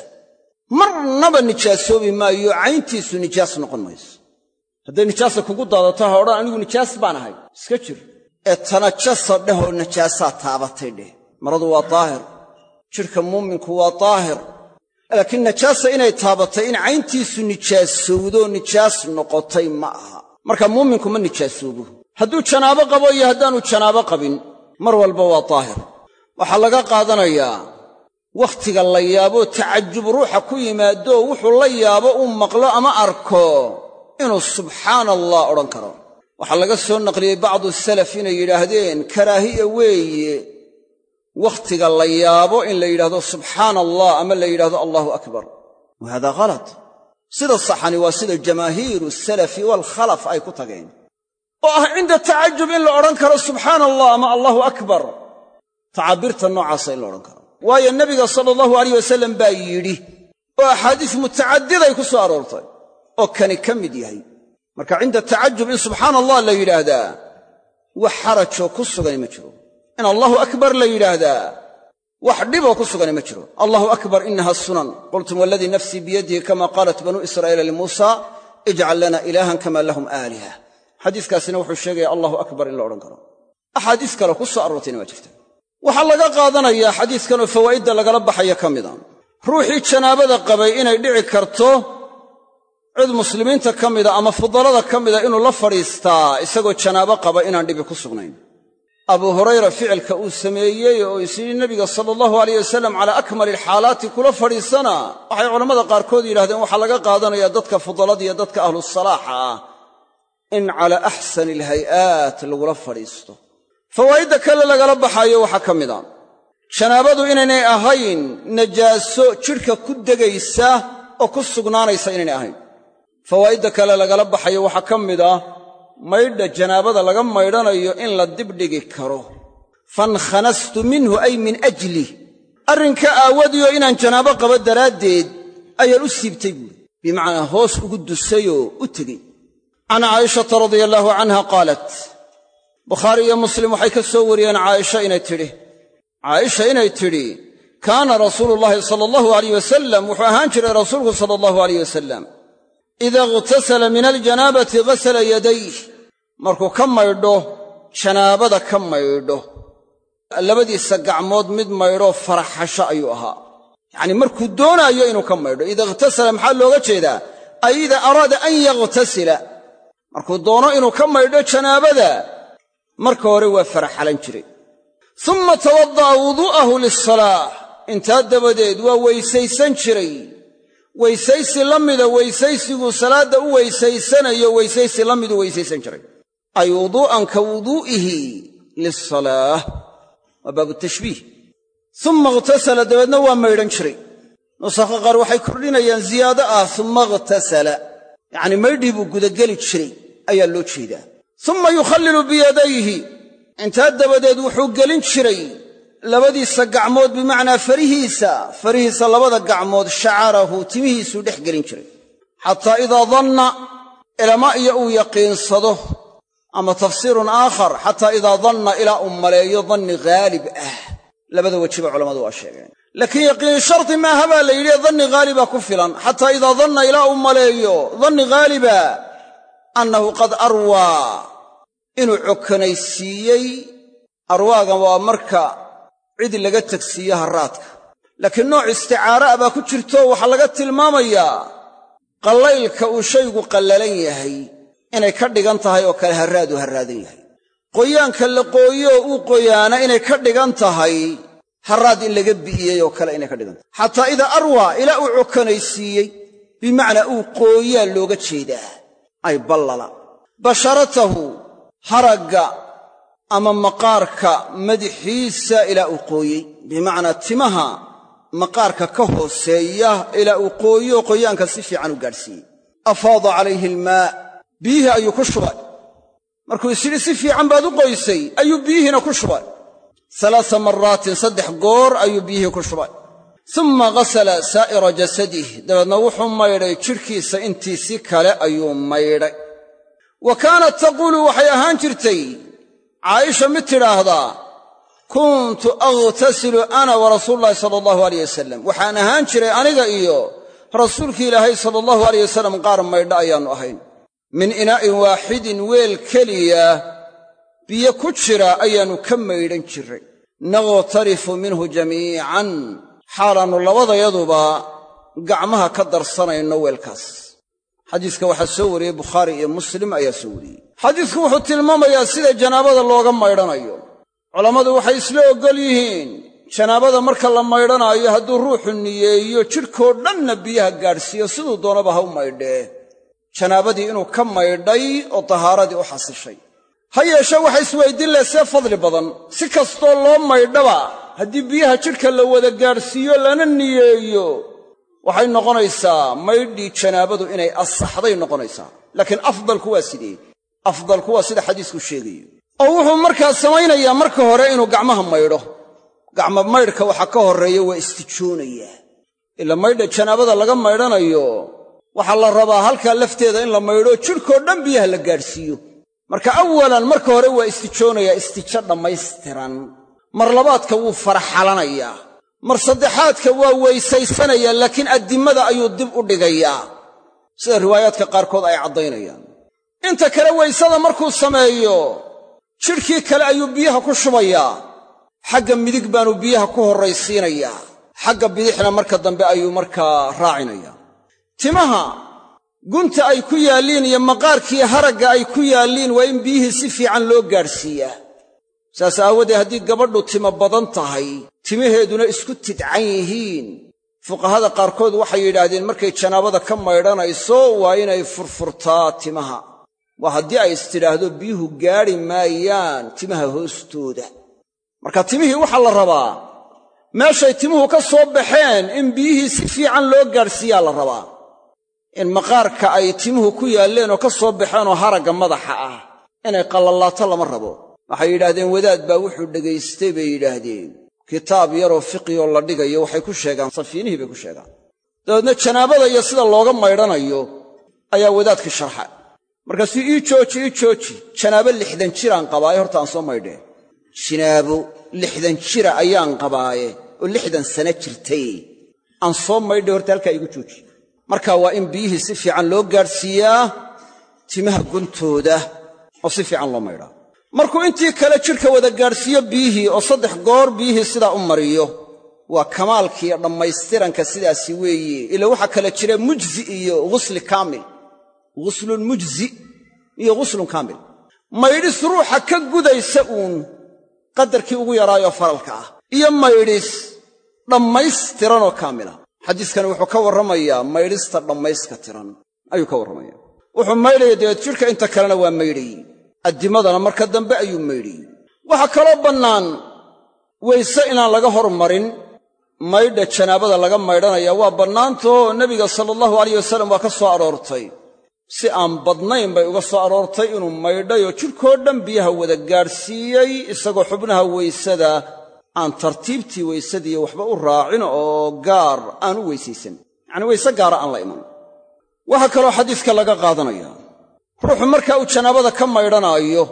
marnaba nijaasoobi maayo cayntiisu nijaas noqon mayso hadday nijaasa kugu daadato ha odhan anigu nijaas baan ahay iska jir ee tanajasa dheh oo najaasaa taabatay dheh maradu waa daahir jidhka muuminku waa daahir laakiin najaasa inay taabatay in cayntiisu nijaasowdo nijaas noqotay ma aha. Marka muuminku ma nijaasoobo. Hadduu janaabo qabo iyo haddaanu janaabo qabin mar walba waa daahir. Waxaa laga qaadanayaa wakhtiga la yaaboo tacajub ruuxa ku yimaadoo wuxuu la yaabo uu maqlo ama arko inuu subxaana allah odhan karo. Waxaa laga soo naqliyey bacdu salaf inay yidhaahdeen karaahiya weeye wakhtiga la yaabo in la yidhahdo subxaana allah ama la yidhahdo allahu akbar. Wa hada khalat sida saxani waa sida jamaahiiru salafi waalkhalaf ay ku tageen. Oo ah cinda tacajub in la odhan karo subxaana allah ama allahu akbar. Tacaabirta noocaasa in la odhan karo waayo nebiga sala allahu alayh wasalam baa yidhi oo axaadiis mutacaddiday ku soo aroortay oo kani ka mid yahay. Marka cinda tacajub in subxaana allah la yidhaahdaa wax xarajoo ku sugani ma jiro in allahu akbar la yidhaahdaa wax dhiboo ku sugani ma jiro. Allahu akbar inaha sunan. Qultum waladii nafsii biyadihi kama qaalat banuu israa'iila limuusa ijcal lana ilaahan kama lahum aaliha xadiiskaasina wuxuu sheegaya allahu akbar in la odhan karo. Axaadiis kale ku soo aroortayna waa jirta. Waxaa laga qaadanayaa xadiiskanoo fawaa'idda lagala baxaya ka mida ruuxii janaabada qabay inay dhici karto cid muslimiinta ka mida ama fudalada ka mida inuu la fadhiistaa isagoo janaabo qaba inaan dhibi ku sugnayn abuu hurayra ficilka uu sameeyey oo isyidhi nebiga sala allahu alayh wasalam calaa akmali alxaalaati kula fadhiisana. Waxay culammada qaarkood yidhahdeen waxaa laga qaadanayaa dadka fudalada iyo dadka ahlusalaaxa ah in calaa axsani alhay'aat lagula fadhiisto. Fawaa'idda kale lagala baxaayo waxaa ka mid a janaabadu inaynay ahayn najaaso jidhka ku degaysa oo ku sugnaanaysa inaynay ahayn. Fawaa'idda kale lagala baxayo waxaa ka mid ah maydha janaabada laga maydhanayo in la dibdhigi karo. Fankanastu minhu ay min ajlih arrinka aawadiyo inaan janaabo qabo daraaddeed ayaan u siibtay buuri. Bimacnaa hoos ugu dusayoo u tegey. Can caa'ishata radia allaahu canha qaalat bukhaari iyo muslim waxay ka soo wariyeen caaisha inay tidhi. Caaisha inay tidhi kaana rasuulu llaahi sala allahu alayh wasalam wuxuu ahaan jiray rasuulku sala allahu alayh wasalam ida ightasala min aljanaabati ghasala yadayh. Markuu ka maydho janaabada ka maydho. Labadiisa gacmood mid maydhoo faraxasho ayuu ahaa. Yacnii markuu doonaayo inuu ka maydho ida ightasala maxaa looga jeedaa? Ay ida araada an yaghtasila. Markuu doono inuu ka maydho janaabada marka hore waa faraxalan jiray. Summa tawada'a wuduu'ahu lisalaa intaa dabadeed waa weysaysan jiray weysaysi la mida weysaysiguu salaadda u weysaysanayo weysaysi la miduu weysaysan jiray. Ay wuduu'an ka wuduu'ihi lisalaah waa baabu tashbiih. Summa ightasala dabeedna waa maydhan jiray. Nusakha qaar waxay kordhinayaan ziyaado ah summa ightasala. Yacnii maydhii buu gudageli jiray ayaa loo jeedaa. Summa yukhallilu biyadayhi intaa dabadeed wuxuu gelin jiray labadiisa gacmood bimacnaa farihiisa farihiisa labada gacmood shacarahu timihiisuu dhex gelin jiray. Xataa idaa danna ilama iyo uu yaqiinsado ama tafsiirun aakhar xataa idaa danna ilaa uu maleeyo danni haalib ah. Labada wejiba culammadu waa sheegeen. Laakiin yaqiini shardi maaha baa la yidhi danni haaliba ku filan. Xataa idaa danna ilaa uu maleeyo danni haaliba annahu qad arwaa inuu cokonaysiiyey arwaagan waa marka cid laga tegsiiyo harraadka laakiin nooc isticaara ah baa ku jirto waxaa laga tilmaamayaa qallaylka uu shaygu qallalan yahay inay ka dhigan tahay oo kale harraad uu harraadan yahay. Qoyaanka la qooyo oo uu qoyaana inay ka dhigan tahay harraad in laga bi'iyey oo kale inay ka dhigan tahay. Xataa idaa arwaa ilaa uu cokonaysiiyey bimacnaa uu qooyaa looga jeedaa. Ay ballala. Basharatahu haragga ama maqaarka madaxiisa ilaa uu qooyey. Bimacnaa timaha maqaarka ka hooseeya ilaa uu qooyo qoyaanka si fiican u gaadhsiiyey. Afaada calayhi almaa biyihii ayuu ku shubay markuu isyidhi si fiican baad u qoysay ayuu biyihiina ku shubay alaasa maraatin saddex goor ayuu biyihii ku shubay summa ghasala saa'ira jasadih dabeedna wuxuu maydhay jidhkiisa intiisi kale ayuu maydhay wa kaanat taquulu waxay ahaan jirtay caaisha mid tidhaahdaa kuntu aghtasilu ana wa rasuululahi sala allahu alayh wasalam waxaan ahaan jiray aniga iyo rasuulkii ilaahay sala allahu alayh wasalam qaar maydha ayaannu ahayn. Min inaa'in waaxidin weel keliya biyo ku jira ayaannu ka maydhan jiray. Nakhtarifu minhu jamiican xaalaannu labadayaduba gacmaha ka darsanayno weelkaas xadiiska waxaa soo wariyey bukhaari iyo muslim ayaa soo wariyey. Xadiisku wuxuu tilmaamayaa sida janaabada looga maydhanayo. Culammadu waxay isla oggol yihiin janaabada marka la maydhanaayo hadduu ruuxu niyeeyo jidhkoo dhanna biyaha gaadhsiiyo siduu doonaba ha u maydhee janaabadii inuu ka maydhay oo tahaaradii u xasishay. Ha yeeshe waxa isweydiin see fadli badan. Si kastoo loo maydhaba haddii biyaha jidhka la wada gaadhsiiyo lana niyeeyo waxay noqonaysaa maydhii janaabadu inay asaxday noqonaysaa. Laakiin afdalku waa sidee afdalku waa sida xadiisku sheegayo oo wuxuu markaa samaynayaa marka hore inuu gacmaha maydho. Gacma maydhka waxaa ka horreeya waa istijoonayaa ila maydha janaabada laga maydhanayo waxaa la rabaa halkaa lafteeda in la maydho jidhkoo dhan biyaha la gaadhsiiyo. Marka awalan marka hore waa istijoonayaa istijo dhammaystiran. Mar labaadka wuu faraxalanayaa mar saddexaadka waa weysaysanayaa laakiin addimada ayuu dib u dhigayaa. Sida riwaayaadka qaarkood ay caddaynayaan. Inta kale weysada markuu sameeyo jidhkii kale ayuu biyaha ku shubayaa. Xagga midig baanu biyaha ku horraysiinayaa. Xagga bidixna marka dambe ayuu markaa raacinayaa. Timaha gunta ay ku yaalliin iyo maqaarkii haragga ay ku yaalliin waa in biyihii si fiican loo gaadhsiiyaa saas aawadee haddii gabadhu timo badan tahay timaheeduna isku tidcan yihiin. Fuqahada qaarkood waxay yidhaahdeen markay janaabada ka maydhanayso waa inay furfurtaa timaha. Waa haddii ay istidhaahdo biyuhu gaadhi maayaan timaha hoostooda. Marka timihii waxaa la rabaa meeshay timuhu ka soo baxeen in biyihii si fiican loo gaadhsiiyaa la rabaa. In maqaarka ay timuhu ku yaalleen oo ka soo baxeenoo haragga madaxa ah inay qallalaato lama rabo waxay yidhaahdeen wadaad baa wuxuu dhegaystay bay yidhaahdeen. Kitaab yaroo fiqiyoo la dhigayo waxay ku sheegaan safiinihii bay ku sheegaan. Dabeedna janaabada iyo sida looga maydhanayo ayaa wadaadkii sharxa. Markaasuu ii jooji ii jooji janaabo lixdan jiraan qabaaye horta aan soo maydheen jinaabo lixdan jira ayaan qabaaye oo lixdan sano jirtay. Aan soo maydhay horta halkaa igu jooji. Marka waa in biyihii si fiican loo gaadhsiiyaa timaha guntooda oo si fiican loo maydhaa markuu intii kale jidhka wada gaadhsiiyo biyihii oo saddex goor biyihii sidaa u mariyo waa kamaalkiiyo dhammaystiranka sidaasi weeye. Ila waxaa kale jira mujzi iyo ghusli kaamil. Ghuslun mujzi iyo ghuslun kaamil. Maydhis ruuxa ka gudaysa uun qadarkii ugu yaraayoo faralka ah iyo maydhis dhammaystiranoo kaamila xadiiskani wuxuu ka warramayaa maydhista dhammayska tiran. Ayuu ka warramaya wuxuu maydhaya dabeed jidhka inta kalena waa maydhayey addimadana marka dambe ayuu maydhayey waxaa kaloo bannaan weyse inaan laga hormarin maydha janaabada laga maydhanaya waa bannaantoo nebiga sala allahu alayh wasallam waa ka soo aroortay. Si aan badnayn bay uga soo aroortay inuu maydhayoo jidhkoo dhan biyaha wada gaadhsiiyey isagoo xubnaha weysada aan tartiibtii weysadiiyo waxba u raacin oo gaar aan u weysaysan. Yacanii weyse gaara aan la iman. Waxaa kaloo xadiiska laga qaadanaya ruuxu markaa uu janaabada ka maydhanaayo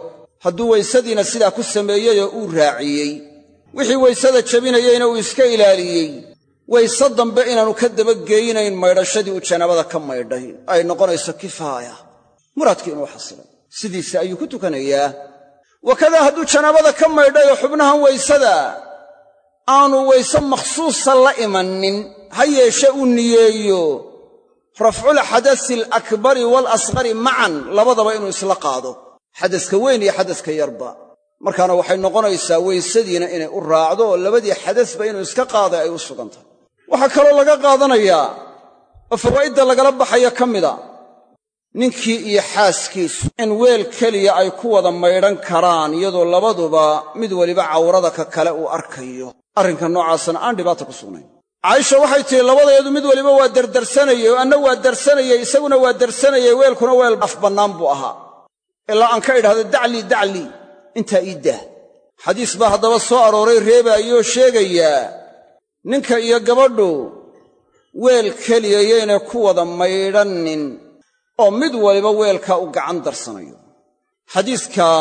hadduu weysadiina sidaa ku sameeyeyoo uu raaciyey. Wixii weysada jebinayeyna uu iska ilaaliyey. Wayse dambe inaannu ka dabageynayn maydhashadii uu janaabada ka maydhay. Ay noqonayso kifaaya. Muraadkii inuu xasilay sidiisa ayuu ku tukanayaa. Wakadaa hadduu janaabada ka maydhay oo xubnahan weysada aanu wayse makhsuusa la imannin. Ha yeeshe uu niyeeyo rafcul xadasi alakbari waalasqari macan labadaba inuu isla qaado. Xadaska weyn iyo xadaska yarba. Markaana waxay noqonaysaa weysadiina inay u raacdo oo labadii xadasba inuu iska qaaday ay u sugan tahay waxaa kaloo laga qaadanayaa oo fawaa'idda lagala baxaya ka mida ninkii iyo xaaskiisu. In weel keliya ay ku wada maydhan karaan iyadoo labaduba mid weliba cawrada ka kale uu arkayo. Arrinka noocaasna aan dhibaata ku sugnayn caaisha waxay tihi labadeedu mid weliba waa dardarsanayey oo anna waa darsanayey isaguna waa darsanayey weelkuna weel af buu ahaa. Ilaa aan ka idhahdo daclii daclii intaa ii daah. Xadiis baa haddaba soo arooray reebaayoo sheegayaa ninka iyo gabadhu weel keliya yaynay ku wada maydhannin oo mid waliba weelkaa u gacan darsanayo. Xadiiskaa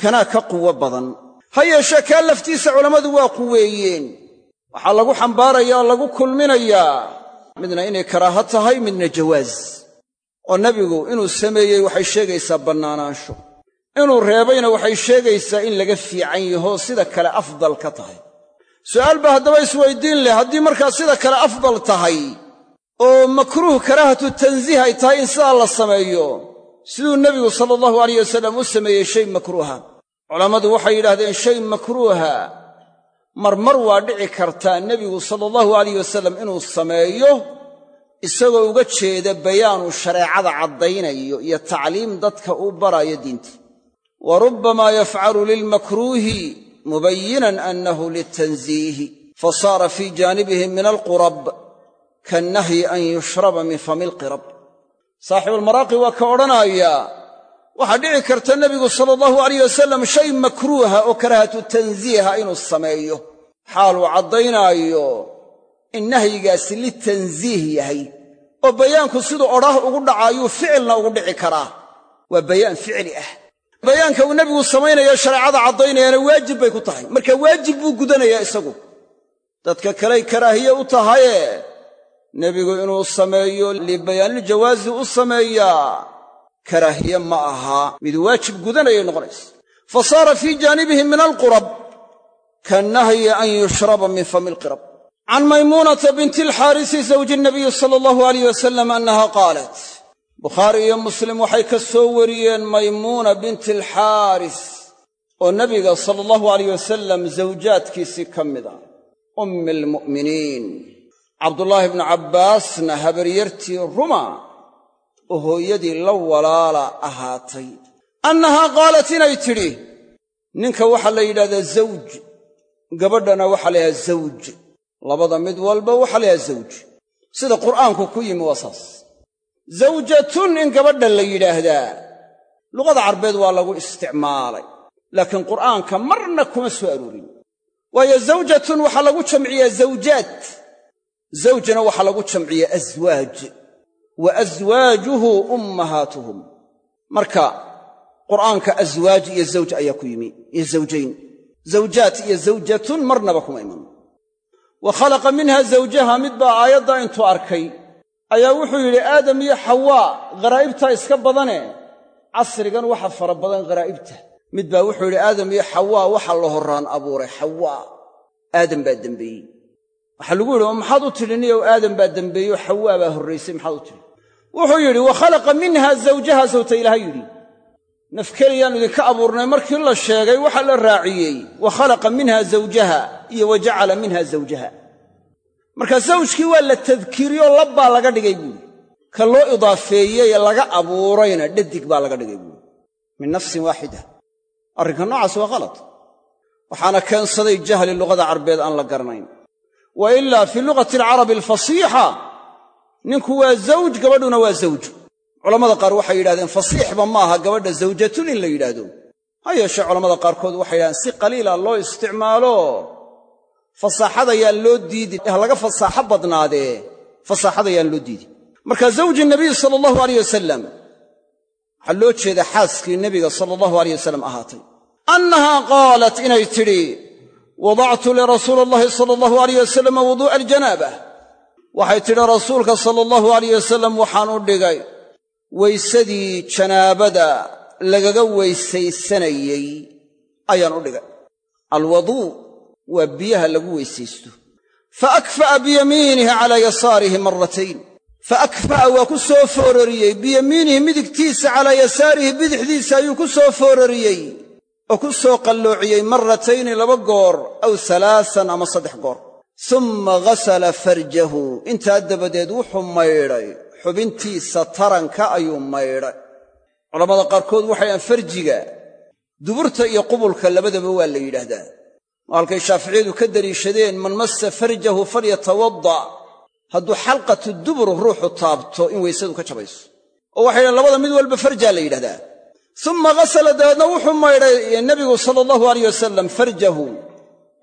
kanaa ka quwo badan. Ha yeeshee kaa laftiisa culammadu waa quweeyeen waxaa lagu xambaarayaa oo lagu kulminayaa midna inay karaaho tahay midna jawaas oo nebigu inuu sameeyey waxay sheegaysaa bannaanaansho. Inuu reebayna waxay sheegaysaa in laga fiican yaho sida kale afdal ka tahay. Su'aal baa haddaba isweydiin leh haddii markaa sida kale afdal tahay oo makruuh karaahatu tansiih ay tahay in sidaa la sameeyo siduu nebigu sala allahu alayh wasallam u sameeyey shay makruuha. Culammadu waxay yidhahdeen shay makruuha marmar waa dhici kartaa nebigu sala allahu alayh wasallam inuu sameeyo isagoo uga jeeda bayaanu shareecada caddaynayo iyo tacliim dadka uu baraayo diinta. Wa rubbamaa yafcalu lilmakruuhi mubayinan annahu litansiihi fasaara fii jaanibihi min alqurab kaannahyi an yushraba min fami alqirab saaxibuulmaraaqi waa ka odhanayaa waxaa dhici karta nebigu sala allahu alayh wasalam shay makruuha oo karaahatu tansiiha inuu sameeyo xaaluu caddaynaayo in nahyigaasi litansiih yahay oo bayaanku siduu odhaah ugu dhacaayuu ficilna ugu dhici karaa. Waa bayaan ficli ah. Bayaanka uu nebigu samaynayo shareecada caddaynayaana waajib bay ku tahay. Marka waajib buu gudanayaa isagu. Dadka kaley karaahiye u tahaye nebigu inuu sameeyo libayaaniljawaazi u sameeyaa karaahiye ma aha. Mid waajib gudanayay noqonaysa fa saara fii jaanibihi min alqurab kaannahyi an yushraba min fami alqirab can maymuunata binti alxaarisi zawji nabiyi sala allahu alayh wasalam annaha qaalat bukhaari iyo muslim waxay ka soo wariyeen maymuuna binti alxaaris oo nebiga sala allahu alayh wasalam zawjaadkiisii ka mid a ummi almu'miniin cabdullaahi bnu cabbaasna habaryartii ruma oo hooyadii la walaala ahaatay annahaa qaalat inay tidhi ninka waxaa la yidhahdaa zawj gabadhana waxaa la yidhahdaa zawj. Labada mid walba waxaa la yidhahdaa zawj. Sida qur'aanku ku yimi waa saas. Zawjatun in gabadha la yidhaahdaa. Luqada carbeed waa lagu isticmaalay laakiin qur'aanka marna kuma soo aroorin. Waayo zawjatun waxaa lagu jamciyaa zawjaat. Zawjna waxaa lagu jamciyaa aswaaj wa aswaajuhu ummahaatuhum. Marka qur'aanka aswaaj iyo zawj ayaa ku yimi iyo zawjayn zawjaat iyo zawjatun marnaba kuma iman wa khalaqa minha zawjaha mid baa aayaddaa intuu arkay ayaa wuxuu yidhi aadam iyo xawaa kharaa'ibtaa iska badane casrigan waxa fara badan kharaa'ibta mid baa wuxuu yidhi aadam iyo xawaa waxa la horraan abuuray xawaa aadam baa dembeeyey waxaa lagu yidhi maxaad u tidhi niyow aadam baa dembeeyey oo xawaa baa horraysay maxaad u tidhi wuxuu yidhi wa khalaqa minha zawjaha sawta ilaahay yidhi naf keliyaan idinka abuurnay markii la sheegay waxa la raaciyey. Wa khalaqa minha zawjaha iyo wa jacala minha zawjaha. Marka zawjkii waa la tadkiiriyoo labbaa laga dhigay buuri ka loo idaafeeyey ee laga abuurayna dhadig baa laga dhigay buuri min nafsin waaxida. Arrinka noocaas waa khalad. Waxaana keensaday jahli luqada carbeed aan la garanayn. Wa ilaa fii luqati alcarabi alfasiixa. Ninku waa zawj gabadhuna waa zawj culammada qaar waxay yidhahdeen fasiixba maaha gabadha zawjatun in la yidhaahdo. Ha yeeshee culammada qaarkood waxay yidhahdeen si qaliila loo isticmaalo fasaaxada yaan loo diidin ha laga fasaaxo badnaadee fasaaxada yaan loo diidin. Marka zawji nabiy sala allahu alayh wasalam waxaa loo jeedaa xaaskii nebiga sala allahu alayh wasalam ahaatay. Annahaa qaalat inay tidhi wadactu lirasuuli allahi sala allahu alayh wasalam wuduu'a aljanaabah waxay tidhi rasuulka sala allahu alayh wasalam waxaan u dhigay weysadii janaabada lagaga weysaysanayey ayaan u dhigay alwaduu waa biyaha lagu weysaysto. Fa akfa'a biyamiinihi calaa yasaarihi marratayn. Fa akfa'a waa ku soo foorariyey. Biyamiinihi midigtiisa calaa yasaarihi bidixdiisa ayuu ku soo foorariyey oo ku soo qalloociyey marratayni laba goor aw halaasan ama saddex goor. Summa ghasala farjahu. Intaa dabadeed wuxuu maydhay xubintiisa taranka ayuu maydhay. Culammada qaarkood waxay aan farjiga duburta iyo qubulka labadaba waa la yidhaahdaa. Oo halkay shaaficiyadu ka deliishadeen man massa farjahu falyatawadda' hadduu xalqatu dubur ruuxu taabto in weysadu ka jabayso. Oo waxay yidhahen labada mid walba farjaa la yidhahdaa summa ghasala dabeedna wuxuu maydhay nebigu sala allahu alayh wasalam farjahu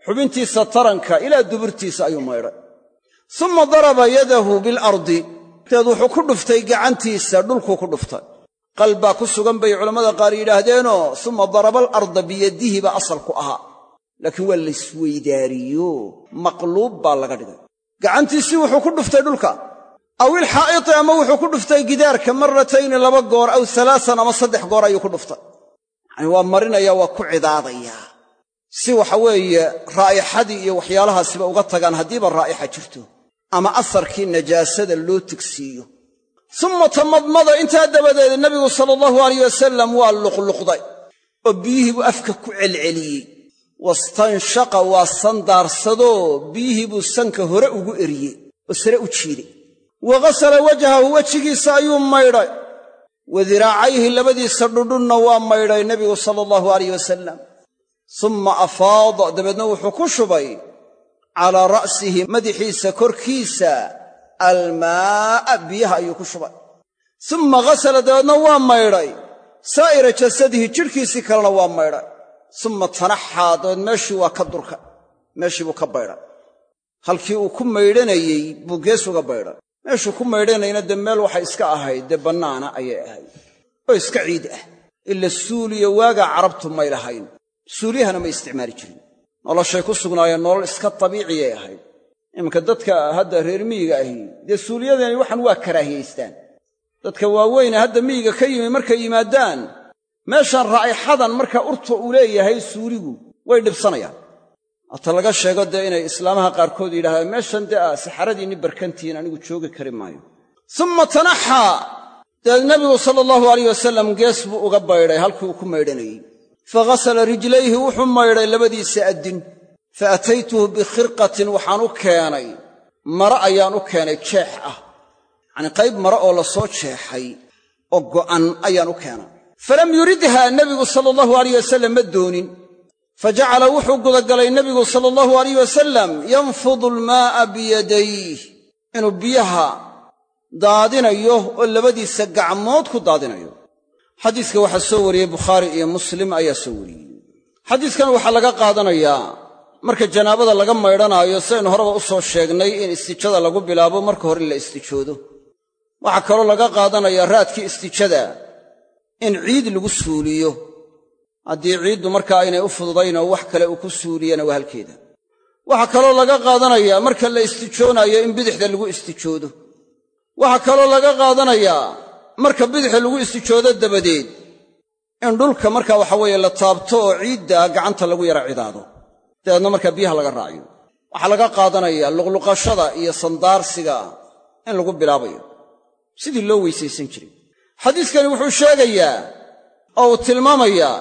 xubintiisa taranka ilaa duburtiisa ayuu maydhay. Summa daraba yadahu bilardi dabeed wuxuu ku dhuftay gacantiisa dhulkuu ku dhuftay. Qalbaa ku sugan bay culammada qaar yidhaahdeenoo summa daraba alarda biyadihi baa asalku ahaa laakiin waa laysweydaariyo maqluub baa laga dhigay. Gacantiisii wuxuu ku dhuftay dhulka. Aw ilxaa'iti ama wuxuu ku dhuftay gidaarka marratayni laba goor aw alaasan ama saddex goor ayuu ku dhuftay. Yacanii waa marinaya waa ku cidaadayaa si waxa weeye raa'ixadii iyo waxyaalahaasiba uga tagaan haddiiba raa'ixa jirto ama asarkii najaasada loo tegsiiyo summa tamadmada intaa dabadeed nebigu sala allahu alayh wasalam waa luqluqday oo biyihii buu afka ku celceliyey. Wastanshaqa waa sandaarsadoo biyihii buu sanka hore ugu eriyey oo sare u jiiday. Wa ghasala wajhahu wejigiisa ayuu maydhay. Wa diraacayhi labadiisa dhudhunna waa maydhay nebigu sala allahu alayh wasalam summa afaada dabeedna wuxuu ku shubay calaa ra'sihi madaxiisa korkiisa almaa'a biyaha ayuu ku shubay. Summa ghasala dabeedna waa maydhay. Saa'ira jasadihi jidhkiisii kalena waa maydhay. Summa tanaxaa dabeed meeshii waa ka durka. Meeshii buu ka baydhay. Halkii uu ku maydhanayey buu gees uga baydhay. Meeshuu ku maydhanayna dee meel waxay iska ahayd dee bannaana ayay ahayd. Oo iska ciid ah. Ila suuliyo waagaa carabtu may lahayn. Suuliyahana may isticmaali jirin noloshay ku sugnaayeen nolol iska tabiiciyay ahayd. Iminka dadka hadda reer miyiga ahi dee suuliyadani waxan waa karaahiyaystaan dadka waaweyne hadda miyiga ka yimi markay yimaadaan meeshan raa'ixadan marka urta uu leeyahay suuligu way dhibsanayaan. Hata laga sheego dee inay islaamaha qaarkood yidhahdaan meeshan dee a saxaradiinni barkantihiin anigu joogi kari maayo. Summa tanaxaa dabeed nebigu sala allahu alayh wasalam gees buu uga baydhay halkii uu ku maydhanayey fa ghasala rijlayhi wuxuu maydhay labadiisa addin. Fa ataytuhu bikhirqatin waxaan u keenay. Mare ayaan u keenay jeex ah. Yacanii qayb mare oo la soo jeexay oo go'an ayaan u keenay. Falam yuridhaa nebigu sala allahu alayh wasalam ma doonin. Fajacala wuxuu gudagalay nebigu sala allahu alayh wasalam yanfudu almaa'a biyadayh inuu biyaha daadinayo oo labadiisa gacmood ku daadinayo xadiiska waxaa soo wariyey bukhaari iyo muslim ayaa soo wariyey. Xadiiskan waxaa laga qaadanayaa marka janaabada laga maydhanaayo sidaynu horeba u soo sheegnay in istijada lagu bilaabo marka hore la istijoodo. Waxaa kaloo laga qaadanayaa raadkii istijada in ciid lagu suuliyo. Haddii ciiddu markaa aynay u fududayn oo wax kale uu ku suuliyana waa halkeeda. Waxaa kaloo laga qaadanayaa marka la istijoonaayo in bidixda lagu istijoodo. Waxaa kaloo laga qaadanayaa marka bidixda lagu istijoodo dabadeed in dhulka marka waxa weeye la taabto oo ciidda gacanta lagu yara cidaado. Dabeedna markaa biyaha laga raaciyo waxaa laga qaadanayaa luqluqashada iyo sandaarsiga in lagu bilaabayo. Sidii loo weysaysan jiray. Xadiiskani wuxuu sheegayaa oo uu tilmaamayaa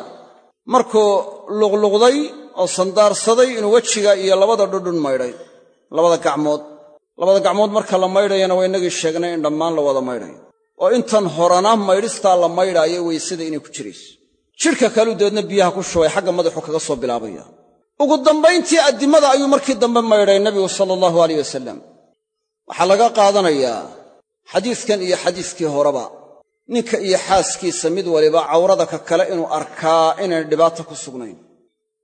markuu luqluqday oo sandaarsaday inuu wejiga iyo labada dhudhun maydhay labada gacmood. Labada gacmood marka la maydhayana waa innagii sheegnay in dhammaan la wada maydhayo oo intan horana maydhistaa la maydhaayo weysada inay ku jirayso jidhka kaluu dabeedna biyaha ku shubay xagga madaxu kaga soo bilaabaya. Ugu dambayntii addimada ayuu markii dambe maydhay nebigu sala allahu alayh wasalam waxaa laga qaadanayaa xadiiskan iyo xadiiskii horeba. Ninka iyo xaaskiisa mid waliba cawrada ka kale inuu arkaa inayn dhibaato ku sugnayn.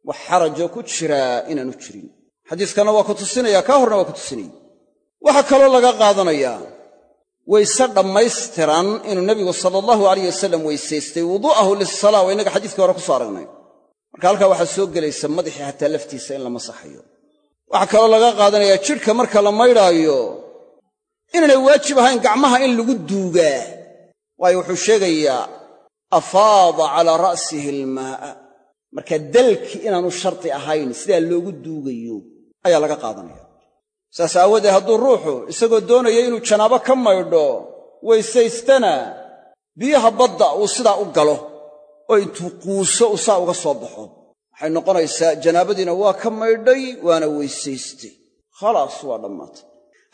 Wax xarajoo ku jiraa inaanu jirin. Xadiiskanna waa ku tusinaya kaa horna waa ku tusinaya waxaa kaloo laga qaadanayaa wayse dhammaystiran inuu nebigu sala allahu alayh wasalam weysaystay wuduu'ahu lisalaa waa innaga xadiiskii hore ku soo aragnay. Marka halkaa waxaa soo gelaysa madaxii hataa laftiisa in la masaxayo. Waxaa kaloo laga qaadanayaa jidhka marka la maydhaayo inaanay waajib ahayn gacmaha in lagu duugaa waayo wuxuu sheegayaa afaada calaa ra'sihi almaa'a. Marka dalki inaanu shardi ahayn sidaa loogu duugayo ayaa laga qaadanaya saas aawadeed hadduu ruuxu isagoo doonaya inuu janaabo ka maydho weysaystana biyaha badda uu sidaa u galo oo intuu quuso uu saa uga soo baxo. Waxay noqonaysaa janaabadiina waa ka maydhay waana weysaystay khalaas waa dhammaatay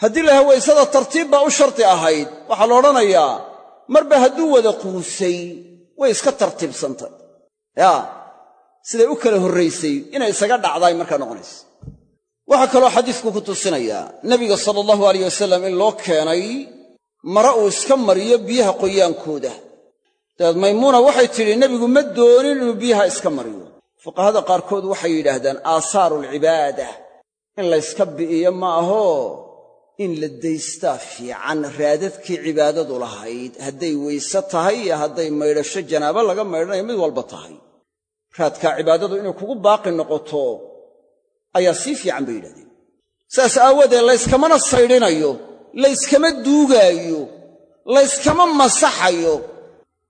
haddii laha waysada tartiib baa u shardi ahayd waxaa la odhanayaa marba hadduu wada quusay way iska tartiibsantay. Yaa siday u kala horraysay inay isaga dhacdaay markaa noqonaysa waxaa kaloo xadiisku ku tusinayaa nebiga sala allahu alayh wasalam in loo keenay mare uu iska mariyo biyaha qoyaankooda. Dabeed maymuuna waxay tidhi nebigu ma doonin inuu biyaha iska mariyo. Fuqahada qaarkood waxay yidhaahdaan aasaaru alcibaada in layska bi'iyo ma aho in la daystaa fiican raadadkii cibaadadu lahayd hadday weyse tahay iyo hadday maydhasho janaabo laga maydhanayo mid walba tahay. Raadkaa cibaadadu inay kugu baaqi noqoto ayaa sii fiican bay yidhahdeen. Saas aawadeed layskamana saydhinayo layskama duugaayo layskama masaxayo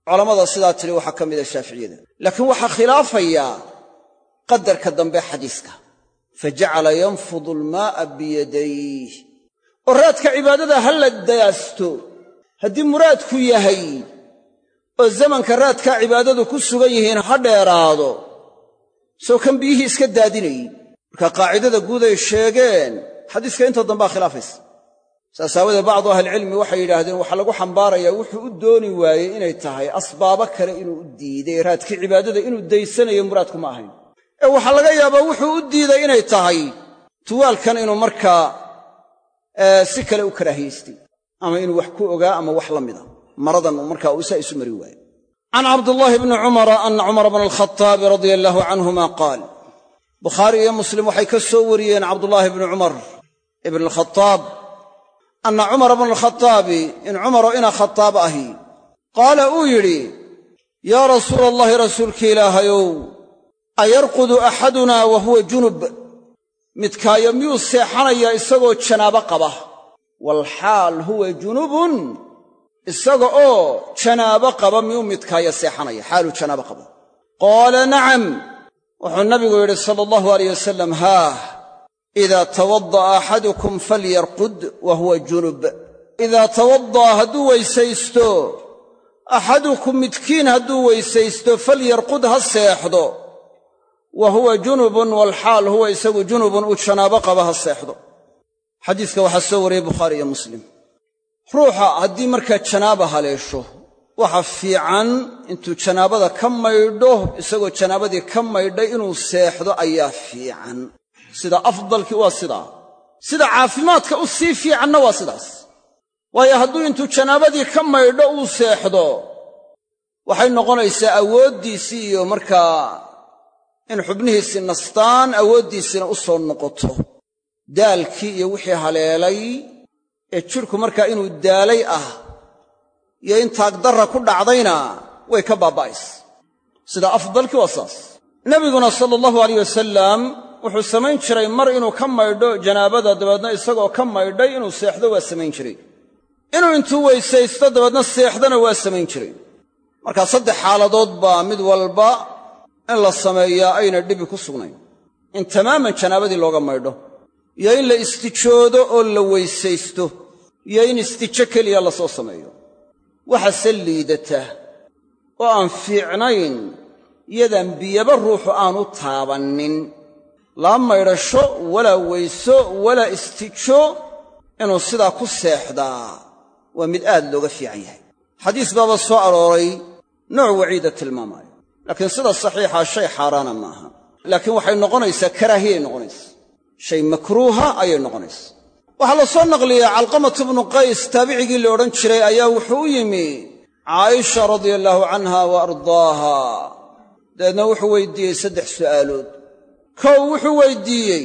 culammada sidaa tiri waxaa ka mida shaaficiyada. Laakiin waxaa khilaafayaa qadarka dambe xadiiska. Fa jacala yanfudu almaa'a biyadayh oo raadka cibaadada ha la daasto haddii muraadku yahay oo zamanka raadkaa cibaadadu ku sugan yihiin ha dheeraado soo kan biyihii iska daadinayey marka qaacidada guud ay sheegeen xadiiska inta dambaa khilaafaysa. Saas aawadeed bacdu ahlicilmi waxay yidhaahdeen waxaa lagu xambaarayaa wuxuu u dooni waayey inay tahay asbaabo kale inuu u diiday raadkii cibaadada inuu daysanayo muraadku ma ahayn. Ee waxaa laga yaabaa wuxuu u diiday inay tahay tuwaalkan inuu markaa si kale u karaahiyaystay ama inuu wax ku ogaa ama wax la mida. Maradan markaa uu saa isu mari waayo can cabdullaahi bni cumara ana cumara bna alkhataabi radia allaahu canhuma qaal bukhaari iyo muslim waxay ka soo wariyeen cabdullaahi bni cumar ibn alkhataab anna cumara bna alkhataabi in cumaroo ina khataab ahi qaala uu yidhi yaa rasuula allahi rasuulki ilaahayow ayarqudu axadunaa wa huwa junub? Midkaayo miyuu seexanayaa isagoo janaabo qaba? Walxaal huwa junubun. Isaga oo janaabo qaba miyuu midkaayo seexanaya xaaluu janaabo qabo? Qaala nacam wuxuu nabigu yidhi sala allahu alayh wasalam haah idaa tawada'a axadukum falyarqud wa huwa junub. Idaa tawada'a hadduu weysaysto axadukum midkiin hadduu weysaysto falyarqud ha seexdo. Wa huwa junubun walxaal huwa isagu junubun uu janaabo qaba ha seexdo. Xadiiska waxaa soo wariyey bukhaari iyo muslim. Ruuxa haddii markaa janaaba haleesho waxa fiican intuu janaabada ka maydho isagoo janaabadii ka maydhay inuu seexdo ayaa fiican. Sida afdalkii waa sidaa sida caafimaadka u sii fiicanna waa sidaas. Waayo hadduu intuu janaabadii ka maydho uu seexdo waxay noqonaysaa awooddiisii iyo markaa in xubnihiisii nastaan awooddiisiina u soo noqoto. Daalkii iyo wixii haleelay ee jidhku markaa inuu daalay ah iyo in taagdarra ku dhacdayna way ka baaba'aysa sida afdalkii waa saas. Nebiguna sala allahu alayh wasalam wuxuu samayn jiray mar inuu ka maydho janaabada dabeedna isagoo ka maydhay inuu seexdo waa samayn jiray. Inuu intuu weysaysto dabeedna seexdona waa samayn jiray. Markaa saddex xaaladood baa mid walba in la sameeyaa ayna dhibi ku sugnayn. In tamaaman janaabadii looga maydho iyo in la istijoodo oo la weysaysto iyo in istijo keliya la soo sameeyo waxase liidata oo aan fiicnayn yadaan biyaba ruuxu aanu taabannin. Laa maydhasho walaa weyso walaa istijo inuu sidaa ku seexdaa waa mid aad looga fiican yahay. Xadiis baaba soo arooray nooc waciida tilmaamaayo. Laakiin sida saxiixaa shay xaaraana maaha. Laakiin waxay noqonaysaa karaahiyay noqonaysaa shay makruuha ayay noqonaysaa waxaa la soo naqliyaa calqamatu bnu qays taabicigii la odhan jiray ayaa wuxuu u yimi caaisha radia allaahu canha wa ardaaha. Dabeedna wuxuu weydiiyey saddex su'aalood. Kow wuxuu weydiiyey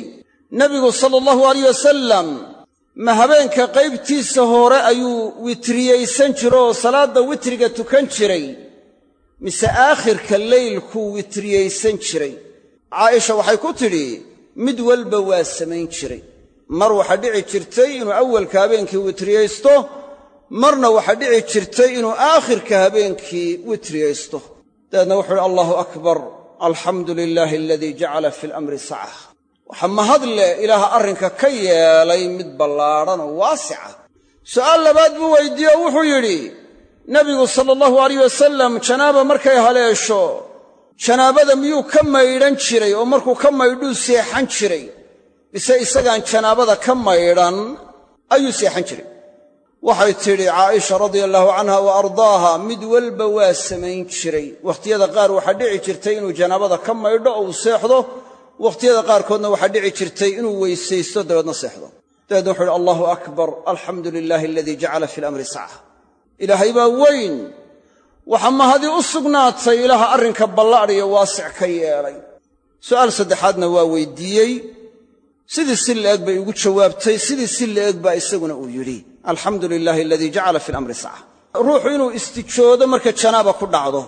nebigu sala allahu alayh wasalam ma habeenka qaybtiisa hore ayuu witriyaysan jiro oo salaadda witriga tukan jiray mise aakhirka leylkuu witriyaysan jiray? Caaisha waxay ku tidhi mid walba waa samayn jiray mar waxaa dhici jirtay inuu awalka habeenkii witriyaysto marna waxaa dhici jirtay inuu aakhirka habeenkii witriyaysto. Dabeedna wuxuu uhi allahu akbar alxamdu lilaahi aladii jacala fi lamri saca waxaa mahad leh ilaaha arrinka ka yeelay mid ballaadhan oo waasica. Su'aal labaad buu weydiiye wuxuu yidhi nebigu sala allahu alayh wasalam janaaba markay haleesho janaabada miyuu ka maydhan jiray oo markuu ka maydhuu seexan jiray mise isagaan janaabada ka maydhan ayuu seexan jiray. Waxay tidhi caaisha radia allaahu canha wa ardaaha mid walba waa samayn jiray. Wakhtiyada qaar waxaa dhici jirtay inuu janaabada ka maydho oo uu seexdo wakhtiyada qaarkoodna waxaa dhici jirtay inuu weysaysto dabeedna seexdo. Dabeedna wuxu uhi allahu akbar alxamdu lilaahi aladii jacala fi lamri saca ilaahay baa weyn. Waxaa mahadii u sugnaatay ilaaha arrinka ballaadhiyo waasic ka yeelay. Su'aal saddexaadna waa weydiiyey sidii si la'eg bay ugu jawaabtay sidii si la'eg baa isaguna uu yidhi alxamdu lilaahi aladii jacala fi lamri saca ruuxu inuu istijoodo marka janaaba ku dhacdo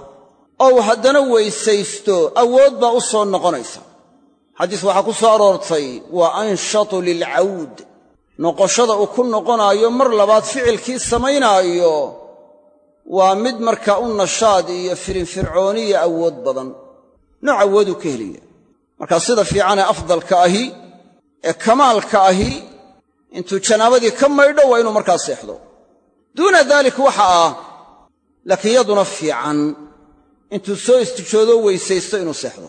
oo uu haddana weysaysto awood baa u soo noqonaysa. Xadiis waxaa ku soo aroortay waa anshatu lilcawd noqoshada uu ku noqonaayo mar labaad ficilkii samaynaayo waa mid markaa u nashaad iyo firinfircooniya awood badan. Nooc awooduu ka helaya markaa sida fiicanee afdalka ahi ee kamaalka ahi intuu janaabadii ka maydho waa inuu markaa seexdo. Duuna daalik waxa ah laakiin yaduna fiican intuu soo istijoodo weysaysto inuu seexdo.